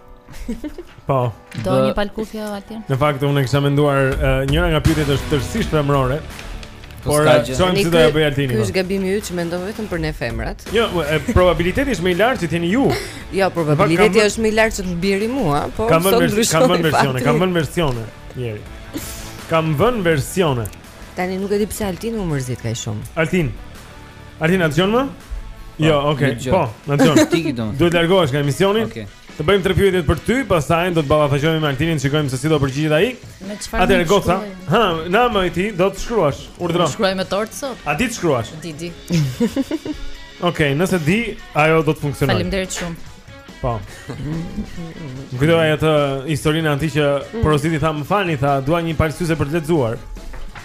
Po. Do një palë kufje, Altin. Në fakt unë kisha menduar uh, njëra nga pyetjet është tërësisht femërore. Po Por shohim eh, si do ia bëjë Altini. Ky është gabimi yt që mendon vetëm për ne femrat. Jo, e, probabiliteti është më i lartë që të jeni ju. Jo, probabiliteti kam... është më i lartë që të bjerë mua, po sot ndryshon. Kam vënë versione, kam vënë versione. Njeri. Kam vënë versione. Tani nuk e di pse Altin u mërzit kaq shumë. Altin. Altin, na dëgjon më? Po, jo, okay. Po, na dëgjon. Ti që don. Duhet të largohesh nga emisioni. Okej. Okay. Të bëjmë tre pyetjet për ty, pastaj do të ballafaqohemi me Altinin, të shikojmë se si do përgjigjet ai. Me çfarë? Atëherë goca. Ha, na, merri, ti do të shkruash. Urdhëro. Shkruaj me dorë sot. A di të shkruash? Di, di. Okej, okay, nëse di, ajo do të funksionojë. Faleminderit shumë. Po. Kujtoj atë historinë e atij që mm. porositi tha, "Më falni, tha, dua një palë syze për të lexuar."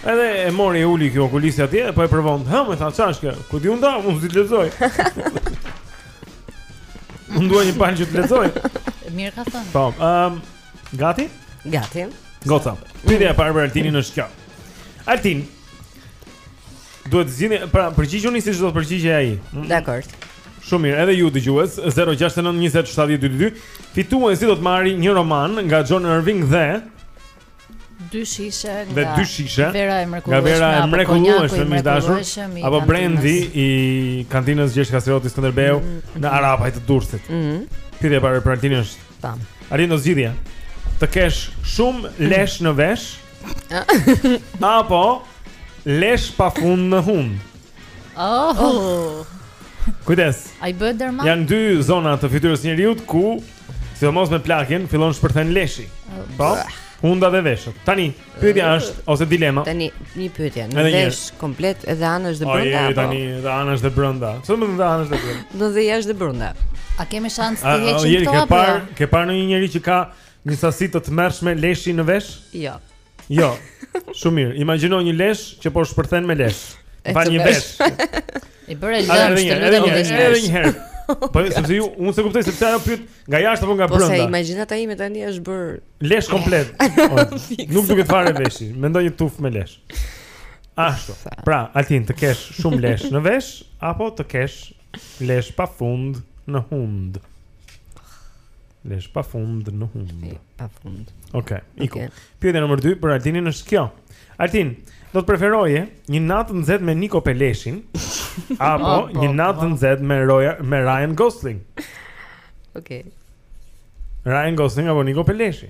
Edhe e mori e uli ky okulisti atje, po e provon. Hë, më tha, "Çfarë është kjo? Ku di unë, tha, unë të lexoj." Unë dua një palë që të lexoj. Mirë ka thënë. Po, ëm, gati? Gati. Goca. Pyetja e parë për Altinin është kjo. Altin, Duhet të zgjidhni, pra përgjigjuni siç do të përgjigjej ai. Mm. Dakord. Shumë mirë, edhe ju dëgjues 069 20 70 222. Fituesi do të marrë një roman nga John Irving dhe dy shishe nga dhe dy shishe vera e mrekullueshme. Nga vera e mrekullueshme e dashur apo brendi i kantinës Gjergj Kastrioti Skënderbeu mm, mm, në mm. Arapaj të Durrësit. Ëh. Mm. Pyetja e parë për Altinin është. Tam. Altin, do zgjidhje. Të kesh shumë lesh në vesh. Apo lesh pafund në hund. Oh. oh. Kujdes. A e bëre dilemën. Janë dy zona të fytyrës të njeriut ku sidomos me plakjen fillon shpërthen leshi. Oh, po. Hunda dhe veshët. Tani, pyetja oh. është ose dilema. Tani, një pyetje. Në vesh komplet edhe anësh dhe brenda. Ai tani, edhe anësh dhe brenda. Çfarë do me thënë anësh dhe brenda? Do të jashtë dhe brenda. A kemi shans t'i heqim këto apo? Ke parë, ke parë ndonjë njerëz që ka Një sasi të tmerrshme leshi në vesh? Jo. Jo. Shumë mirë. Imagjino një lesh që po shpërthen me lesh. Pra një vesh. I bëre lëmsh të lutem të vesh. Edhe një herë. Po sepse ju unë s'e kuptoj se pse ajo pyet nga jashtë apo nga brenda. Po se imagjinata ime tani është bërë lesh komplet. Nuk duket fare veshi. Mendo një tufë me lesh. Ashtu. Pra, Altin të kesh shumë lesh në vesh apo të kesh Lesh pa fund në hund. Lesh pa fund në hund. E, pa fund. Okej, okay, iku. Okay. Pyetja numër 2 për Altinin është kjo. Altin, do të preferoje një natë nxehtë me Niko Peleshin apo oh, një natë nxehtë me Roja, me Ryan Gosling? Okej. Okay. Ryan Gosling apo Niko Peleshi?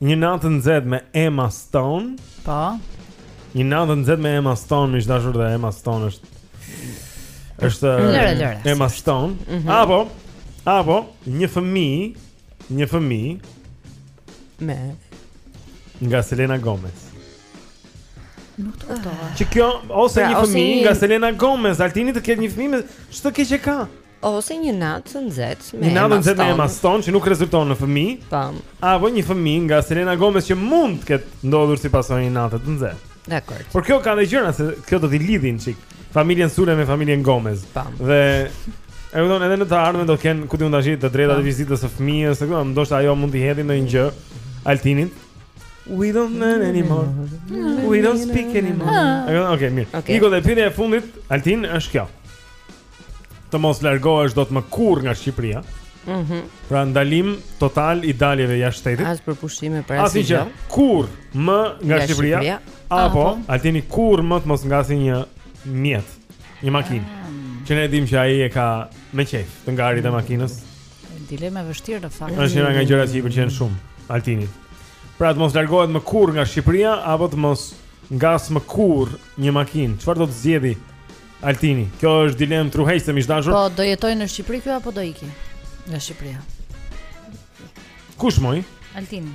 Një natë të nxehtë me Emma Stone. Po. Një natë të nxehtë me Emma Stone, miq dashur dhe Emma Stone është është lëre, lëre, Emma Stone. Mm -hmm. Apo apo një fëmijë, një fëmijë me nga Selena Gomez. Nuk të kuptova. Që kjo ose pra, një fëmijë nga Selena Gomez, Altini të ketë një fëmijë, ç'të keqe ka? Ose një natë të nxehtë me Emma Stone. Një natë të nxehtë me Emma Stone që nuk rezulton në fëmijë. Tam. Po. Apo një fëmijë nga Selena Gomez që mund të ketë ndodhur si pasojë një natë të nxehtë. Dakor. Por kjo ka dhe gjëra se kjo do t'i lidhin çik. Familjen Sule me familjen Gomez. Tam. Po. Dhe e kupton edhe në të ardhmen do të kenë këto të drejtat e po. vizitës së fëmijës, e kupton, ndoshta ajo mund t'i hedhin ndonjë gjë Altinit. We don't learn anymore. We don't speak anymore. Ah. Okej, okay, mirë. Okay. Iku dhe pyetja e fundit, Altin, është kjo. të mos largohesh dot më kurrë nga Shqipëria. Mhm. Mm pra ndalim total i daljeve jashtë shtetit. As për pushime për asgjë. Asgjë. Kurr më nga, nga Shqipëria, Shqipëria apo ah, po. altini kurr më të mos ngasi një mjet, një makinë. Ah. Që ne dimë që ai e ka me qejf të ngarit e makinës. Dilemë e vështirë në fakt. Është një nga gjërat që i pëlqen shumë Altinit. Pra të mos largohet më kurr nga Shqipëria apo të mos ngas më kurr një makinë. Çfarë do të zgjedhë Altini, kjo është dilemë truhejse miq dashur. Po do jetojë në Shqipëri ky apo do iki nga Shqipëria? Kush moj? Altini.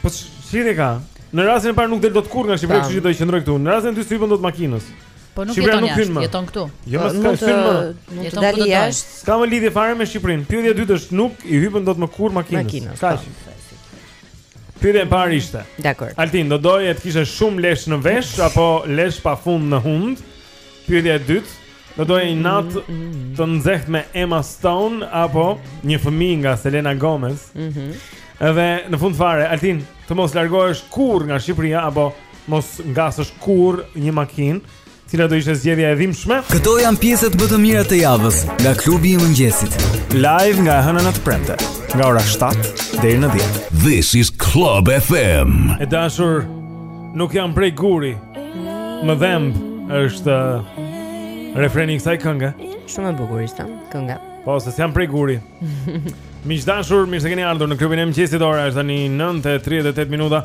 Po si e ka? Në rastin e parë nuk del dot kurrë nga Shqipëria, kështu që do të qëndrojë këtu. Në rastin e dytë s'i hipën dot makinës. Po nuk jeton nuk jashtë, jeton këtu. Jo, më ka syn më. Nuk të dali jashtë. S'ka më lidhje fare me Shqipërinë. Pyetja e dytë është nuk i hipën dot më kurrë makinës. Makinës. Kaq. Po. Pyetja e parë ishte. Dakor. Altin, do doje të kishe shumë lesh në vesh apo lesh pa fund në hund? Pyetja e dytë, do doje një natë të nxehtë me Emma Stone apo një fëmijë nga Selena Gomez? Mhm. Mm Edhe në fund fare, Altin, të mos largohesh kurrë nga Shqipëria apo të mos ngasësh kurrë një makinë Cila do ishte zgjedhja e dhimbshme? Këto janë pjesët më të mira të javës nga klubi i mëngjesit. Live nga hëna në të premte, nga ora 7 deri në 10. This is Club FM. E dashur, nuk jam prej guri. Më dhemb është uh, refreni i kësaj kënge. Shumë e bukur ishte kënga. Po, s'jam prej guri. Miq dashur, mirë se keni ardhur në klubin e mëngjesit. Ora është tani 9:38 minuta.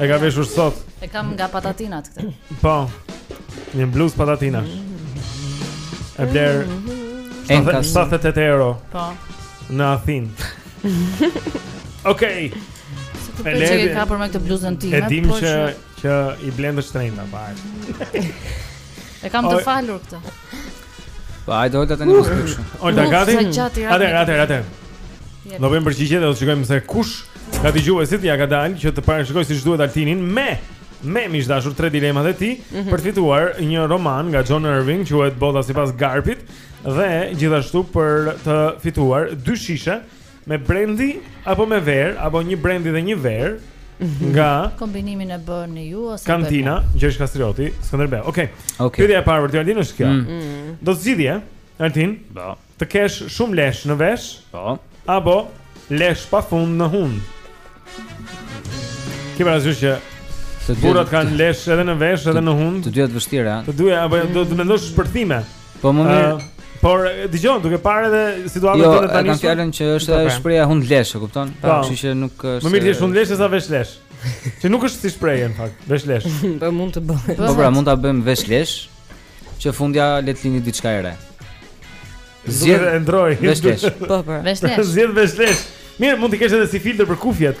E ka veshur sot. E kam nga Panathinaikos këtë. Po. Një bluzë patatinash. E blerë. E ka 78 euro. Po. Në Athinë. Okej. Po e ke kapur me këtë bluzën time. E dimë që që i blen të shtrenjta pa. E kam të falur këtë. Po ajde Olta tani mos bësh. Olta gati. Atë, atë, atë. Do bëjmë përgjigje dhe do të shikojmë se kush nga dëgjuesit ia ka dalë që të parashikojë siç duhet Altinin me me mikeshë dashur tre dilemat e tij mm -hmm. për të fituar një roman nga John Irving quhet Bota sipas Garpit dhe gjithashtu për të fituar dy shishe Me brendi apo me verë, apo një brendi dhe një verë mhm. nga kombinimin e bën ju nga kantina Gjergj Kastrioti, Skënderbeu. Okej. Okay. Okay. Pyetja e parë për Altin është kjo. Mm. mm. Do të zgjidhje, Altin? Po. Të kesh shumë lesh në vesh? Po. Apo lesh pa fund në hund? Ke parasysh që burrat kanë lesh edhe në vesh edhe në hund. Të dyja të vështira. Të dyja apo do të mendosh shpërthime? Mm. Po më mirë. Uh, por dëgjon, duke parë edhe situatën jo, tonë tani. Jo, kam fjalën që është edhe shprehja hundlesh, e kupton? Po, kështu që nuk është. Më mirë ti hundlesh sa vesh lesh. Që nuk është si shprehje në fakt, vesh lesh. Po mund të bëhet. Po pra, mund ta bëjmë vesh lesh që fundja le të lindi diçka e re. Zgjedh e ndroj. Vesh lesh. Po, po. Vesh lesh. Zgjedh vesh lesh. Mirë, mund të kesh edhe si filtr për kufjet.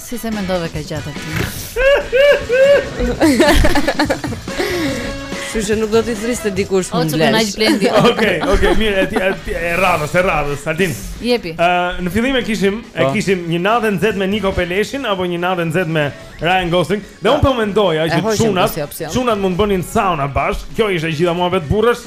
S'e mendove kaq gjatë aty. Kështu që nuk do t'i thriste dikush më blesh. O çfarë blendi? Okej, okej, mirë, e e radhës, e radhës, Altin. Jepi. Ë, në fillim e kishim, e po. kishim një natë të nxehtë me Niko Peleshin apo një natë të nxehtë me Ryan Gosling. Dhe unë po, po mendoja që çunat, çunat mund bënin sauna bashkë. Kjo ishte gjithë muhabet burrësh.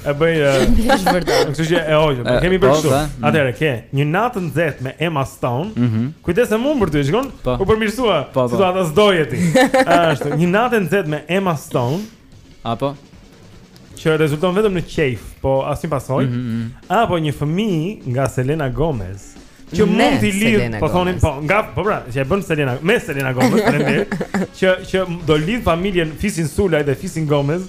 E bëj. Është vërtet. Kështu që e hoqëm. E, Kemi po, bërë kështu. po, mm. Atëherë ke një natë të nxehtë me Emma Stone. Mhm. Kujdesemi për ty, shikon? Po. U përmirësua Po, po. situata siç doje ti. Ashtu, një natë e nxehtë me Emma Stone Apo? që rezulton vetëm në qejf, po asnjë pasojë. Mhm, mhm. Apo një fëmijë nga Selena Gomez që Me mund t'i lidhë, Selena po thonin, Gomez. po, nga, po pra, që e bën Selena, me Selena Gomez, faleminderit, që që do lidhë familjen, fisin Sulaj dhe fisin Gomez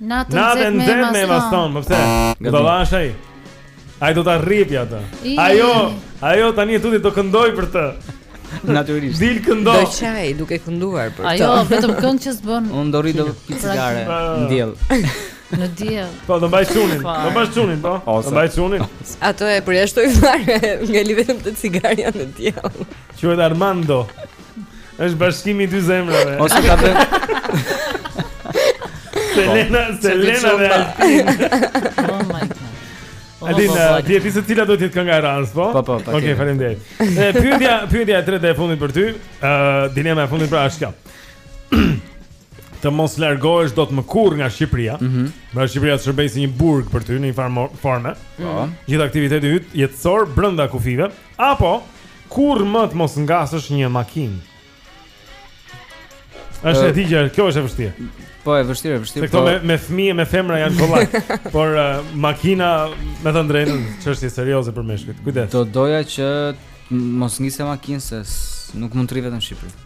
Natën Natë nxehtë nxehtë me Emma Stone, po pse? Nga Gabi. baba është ai. Ai do ta rrisi atë. I. Ajo, ajo tani tuti do këndojë për të. Natyrisht. Dil këndo. Do qajë duke kënduar për Ajo këtë. vetëm këngë që s'bën Unë do rri do pi cigare Pra- në diell. në diell. Po do mbaj çunin. Do mbaj çunin, po. Ose. Do mbaj çunin. Ato e përjashtoi fare, ngeli vetëm të cigarja në diell. Quhet Armando. Është bashkimi i dy zemrave. Ose ka bën. Selena, po. Selena dhe Altin. Oh my god. Oh, Altin, ti e di se cila do të jetë kënga e radhës, po? Po, po, po. Okej, faleminderit. E pyetja, pyetja e tretë e fundit për ty, ë, uh, dilema e fundit pra është kjo. të mos largohesh dot më kurrë nga Shqipëria. Mm -hmm. Pra Shqipëria të shërbejë si një burg për ty në një farë forme. Po. Mm -hmm. Gjithë aktiviteti yt jetësor brenda kufijve. Apo kurrë më të mos ngasësh një makinë. Është e thjeshtë, kjo është e vështirë. Po e vështirë, e vështirë. Se këto po- me me fëmijë, me femra janë kollaj. Por uh, makina, me thënë të drejtën, çështje serioze për meshkujt. Kujdes. Do doja që mos ngisja makinë se nuk mund të rri vetëm në Shqipëri.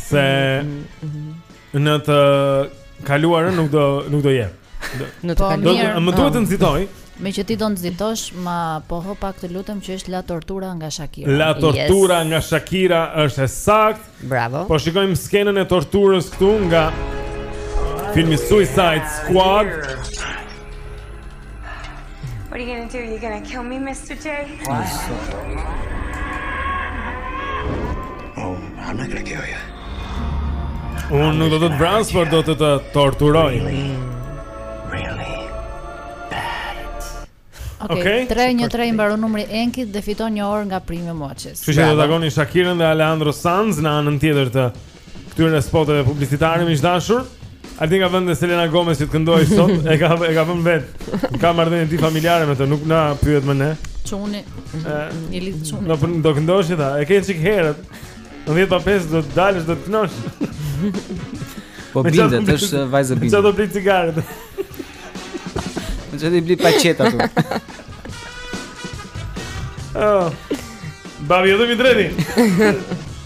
se në të kaluarën nuk do nuk do jetë. Në të po, kaluarën. Më duhet të nxitoj. Meqë ti do nxitosh, ma poho pak të lutem që është la tortura nga Shakira. La tortura yes. nga Shakira është e saktë. Bravo. Po shikojmë skenën e torturës këtu nga filmi Suicide Squad. What are you gonna do? Are you gonna kill me, Mr. J? Why? Oh, I'm not gonna kill you. Unë nuk do të të vras, por do të të torturoj. Really? Bad. Okej. 313 i mbaron numri Enkit dhe fiton një orë nga Premium Watches. Kështu që do të takoni Shakirën dhe Alejandro Sanz në anën tjetër të këtyre spoteve publicitare miq të dashur. Altini ka vënë Selena Gomez që të këndojë sot, e ka e ka vënë vetë. Ka marrëdhënie ti familjare me të, nuk na pyet më ne. Çuni. Një lidh çuni. Do pun do këndosh ta. E ke çik herët. Në 10 pa 5 do të dalësh do të knosh. Po bindet, është vajzë bindet. Çfarë do bli cigaret? Çfarë do bli paçeta këtu? Oh. Babi, do mi dreni.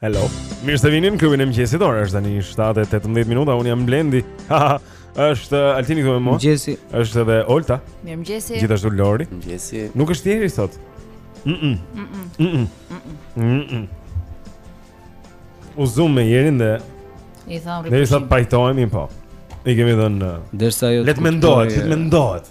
Hello. Mirë se vini në klubin e mëngjesit. Ora është tani 7:18 minuta. Unë jam Blendi. është uh, Altini këtu me mua. Mëngjesi. Është edhe Olta. Mirë mëngjesi. Gjithashtu Lori. Mëngjesi. Nuk është Jeri sot. Mm. Mm. Mm. U zumë me Jerin dhe i thamë rri ti. Derisa pajtohemi po. I kemi dhënë uh, derisa ajo. Le të mendohet, le të mendohet.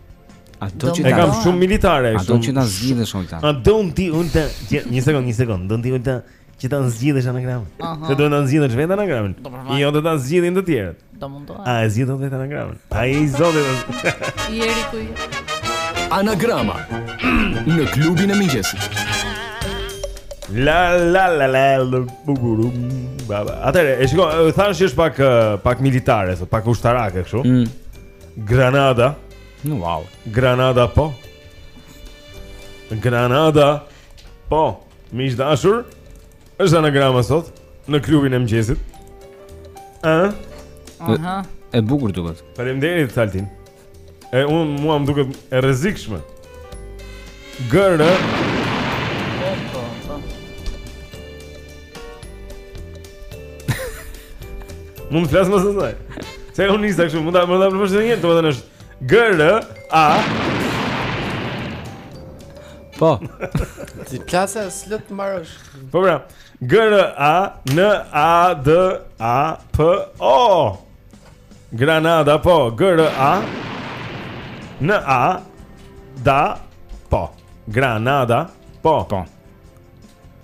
A do që e kam shumë militare kështu. A do që ta zgjidhësh Olta. A do ti Olta? Një sekond, një sekond. Do ti Olta që ta zgjidhësh anagramën? Se do ta zgjidhësh vetë anagramën. Jo, do ta zgjidhin të tjerët. Do mundohet. A e zgjidhon vetë anagramën? Ai i zoti. Jeri ku je? Anagrama në klubin e mëngjesit. La la la la la buburum baba. Atëre, e shikoj, thashë është pak pak militare, pak ushtarake kështu. Mm. Granada. No, wow. Granada po. Granada po. Miq të dashur. Është anagrama sot në klubin e mëngjesit. Ë? Aha. E bukur duket. Faleminderit Saltin. E un mua më duket e rrezikshme. Gërë. Mund të flas, mos e shaj. Se unë nisa kështu, mund ta mund ta përfshë një herë, domethënë është G R A. Po. Ti plasa s'lë të marrësh. Po bra. G R A N A D A P O. Granada po, G R A N A D A po. Granada po. Po.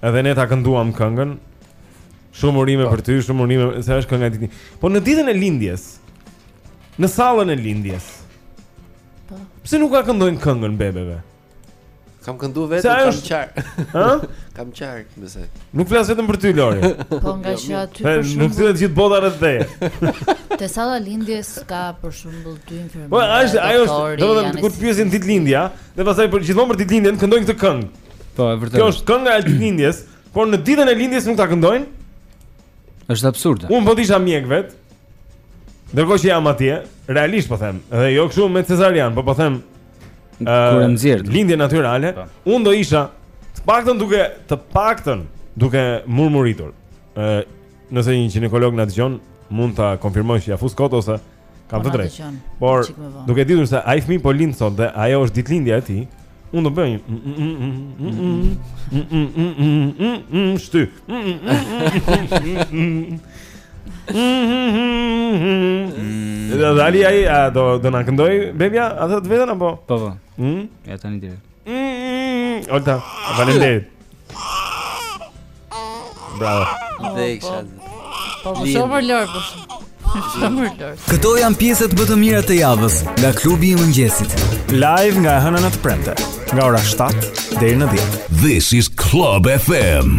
Edhe ne ta kënduam këngën. Shumë urime për ty, shumë urime, se është kënga e ditës. Po në ditën e lindjes. Në sallën e lindjes. Po. Pse nuk ua këndojnë këngën bebeve? Kam këndu vetë, kam është... qarë. Hë? Kam qarë, besoj. Nuk flas vetëm për ty Lori. Po nga jo, që aty për shembull. Nuk thënë gjithë bota rreth teje. Te salla lindjes ka për shembull dy infermierë. Po, është, ajo është, domethënë kur të pyesin ditëlindja, dhe pastaj për gjithmonë për ditëlindjen këndojnë këtë këngë. Po, e vërtetë. Kjo është kënga e ditëlindjes, por në ditën e lindjes nuk ta këndojnë? Është absurde. Unë po të isha mjek vet. Ndërkohë që jam atje, realisht po them, edhe jo kështu me cesarian, po po them ë kur e nxjerr. Lindje natyrale. Po. Unë do isha të paktën duke të paktën duke murmuritur. ë Nëse një ginekolog na dëgjon, mund ta konfirmojë se ia fus kot ose kam të drejtë. Por duke ditur se ai fëmijë po lind sot dhe ajo është ditëlindja e tij, unë do bëj. Shty. Dale ai a do do na këndoj bebia atë të vetën apo? Po po. Hm? Ja tani direkt. Mmm, Olta, faleminderit. Bravo. Dhe kisha. Po po shoh për Lor, po shoh. Këto janë pjesët më të mira të javës nga klubi i mëngjesit. Live nga e hëna në të premte, nga ora 7 deri në 10. This is Club FM.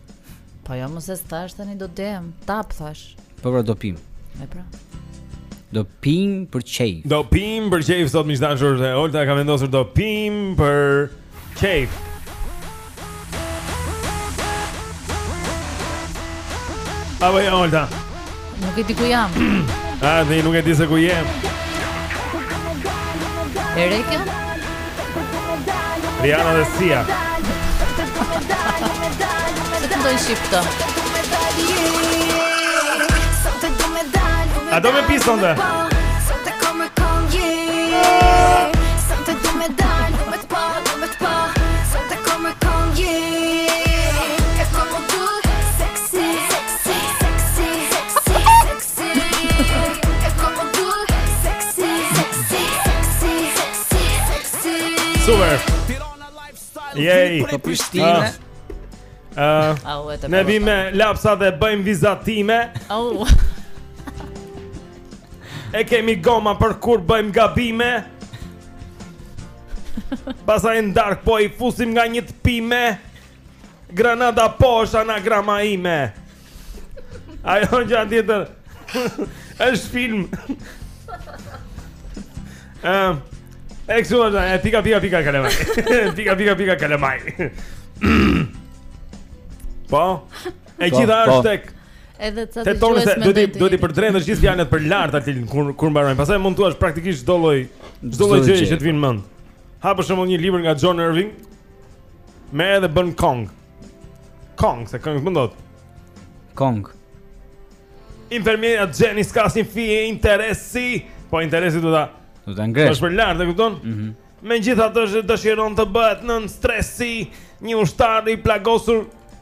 Po jo mos e thash tani do dem, ta pi thash. Po pra do pim. E pra. Do pim për qejf. Do pim për qejf sot miq të dashur, se Olta ka vendosur do pim për qejf. Apo jo Olta. Nuk e di ku jam. A dhe nuk e di se ku jem. E re kjo? Rihanna dhe Sia. Sa të këndojnë shqip këto? A do me pi sonte? Super. Yay. Për Prishtinë. Ah. Uh, ne vijmë me lapsa dhe bëjmë vizatime. Oh. e kemi goma për kur bëjmë gabime. Pastaj në darkë po i fusim nga një të pime. Granada po është anagrama ime. Ajo gjëja tjetër është film. Ehm, e kështu është, e pika pika pika kalamaj, pika pika pika kalamaj. po. E po, gjitha po. është tek Edhe ca të gjues me do ti do ti përdredhin gjithë fjalët për lart aty kur kur mbarojnë. Pastaj mund të thuash praktikisht çdo lloj çdo lloj gjëje që të vjen në mend. Ha për shembull një libër nga John Irving, Merr edhe bën kong Kong, se kong mendo Kong Infermierja Jenny s'ka asnjë fije interesi Po interesi do ta Do ta ngresh është për lart, e kupton? Mm -hmm. Megjithatë dëshiron të bëhet nën stresi Një ushtar i plagosur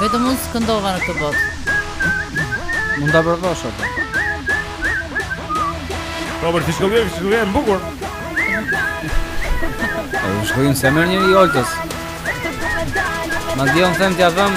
Vetëm unë s'këndova në këtë botë. Mund ta provosh atë. Po për ti shkojmë, shkojmë bukur. Ai shkojnë se merr njëri oltës. Ma dion them t'ia vëm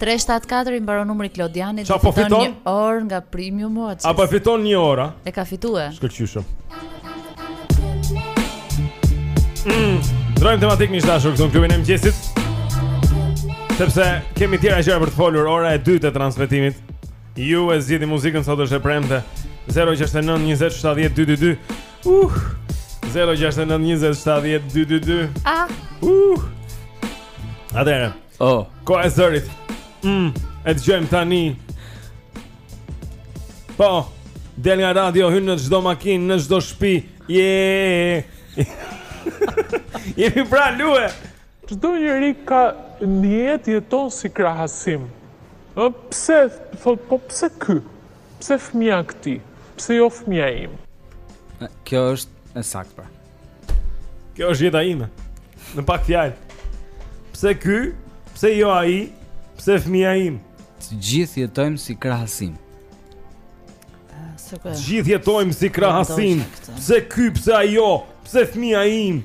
374 i mbaron numri Klodianit dhe po fiton një orë nga Premium Watches. A po fiton një orë? E ka fituar. Shkëlqyshëm. Mm, Ndërrojmë tematikë miq të dashur këtu në klubin e mëngjesit Sepse kemi të tjera gjëra për të folur ora e dytë e transmitimit Ju e zgjidhni muzikën sot është e premte 069 27 222 Uh 069 27 222 Ah Uh Atere Oh, eko e zërit. Mm, e dëgjojmë tani. Po, del nga radio, hyn në çdo makinë, në çdo shtëpi. Je. Jemi pra live. Çdo njeri ka një jetë jeton si krahasim. Ë pse thotë po pse ky? Pse fëmija i këtij? Pse jo fëmija im? Kjo është e saktë pra. Kjo është jeta ime. Në pak fjalë. Pse ky? Pse jo ai? Pse fëmija im? Të gjithë jetojmë si krahasim. Të gjithë jetojmë si krahasim. Pse ky, pse ajo, pse fëmija im?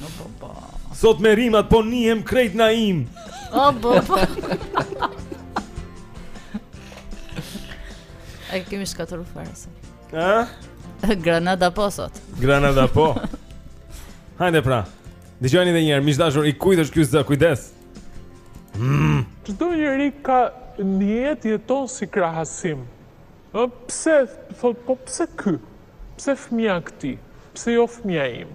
No, po, po. Sot me rimat po nihem krejt Naim. O, po, po. E kemi shkatrru fare. Ë? Granada po sot. Granada po. Hajde pra. Dëgjoni edhe një herë, miq të dashur, i kujt është ky zë? Kujdes. Mm. Çdo njeri ka një jetë jeton si krahasim. Ë pse thotë po pse ky? Pse fëmija i këtij? Pse jo fëmija im?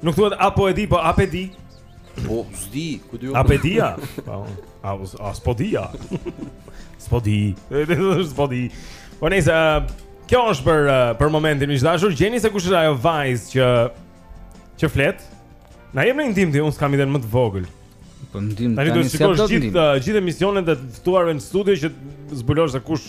Nuk thuhet apo e di, po a po di. Po s'di, ku diu? A po di? Po, a u a s'po di? S'po di. S'po di. Po ne sa kjo është për eh, për momentin miq të dashur, gjeni se kush është ajo vajzë që që flet. Na jep ndonjë ndihmë ti, unë s'kam idenë më të vogël. Po ndihmë tani. Tani do të shikosh gjithë eh, gjithë emisionet e të ftuarve në studio që të zbulosh se kush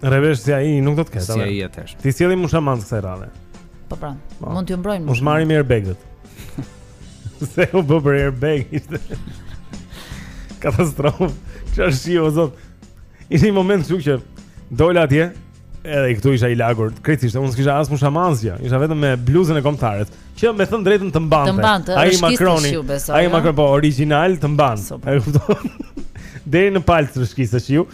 Rrebesh si ai nuk do të ketë. Si ai atësh. T'i sjellim mushamatë kësaj radhe. Po pra. Po. Mund t'ju mbrojmë. Mos marrim airbag-ët. Se u bë për airbag ishte. Katastrofë. Çfarë shi o zot? Ishte një moment kështu që dola atje, edhe këtu isha i lagur. Krejtësisht unë s'kisha as mushama asgjë, isha vetëm me bluzën e kombëtares, që me thënë të drejtën të mbante. Të mbante. Ai Makroni. Ai Makron po origjinal të mban. E kupton? Deri në palcë të shkiste shiu,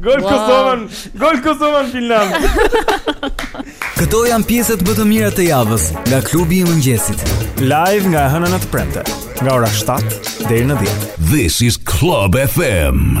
Gol wow. Kosovën, gol Kosova Finlandë. Këto janë pjesët më të mira të javës nga klubi i mëngjesit. Live nga e hëna në të premte, nga ora 7 deri në 10. This is Club FM.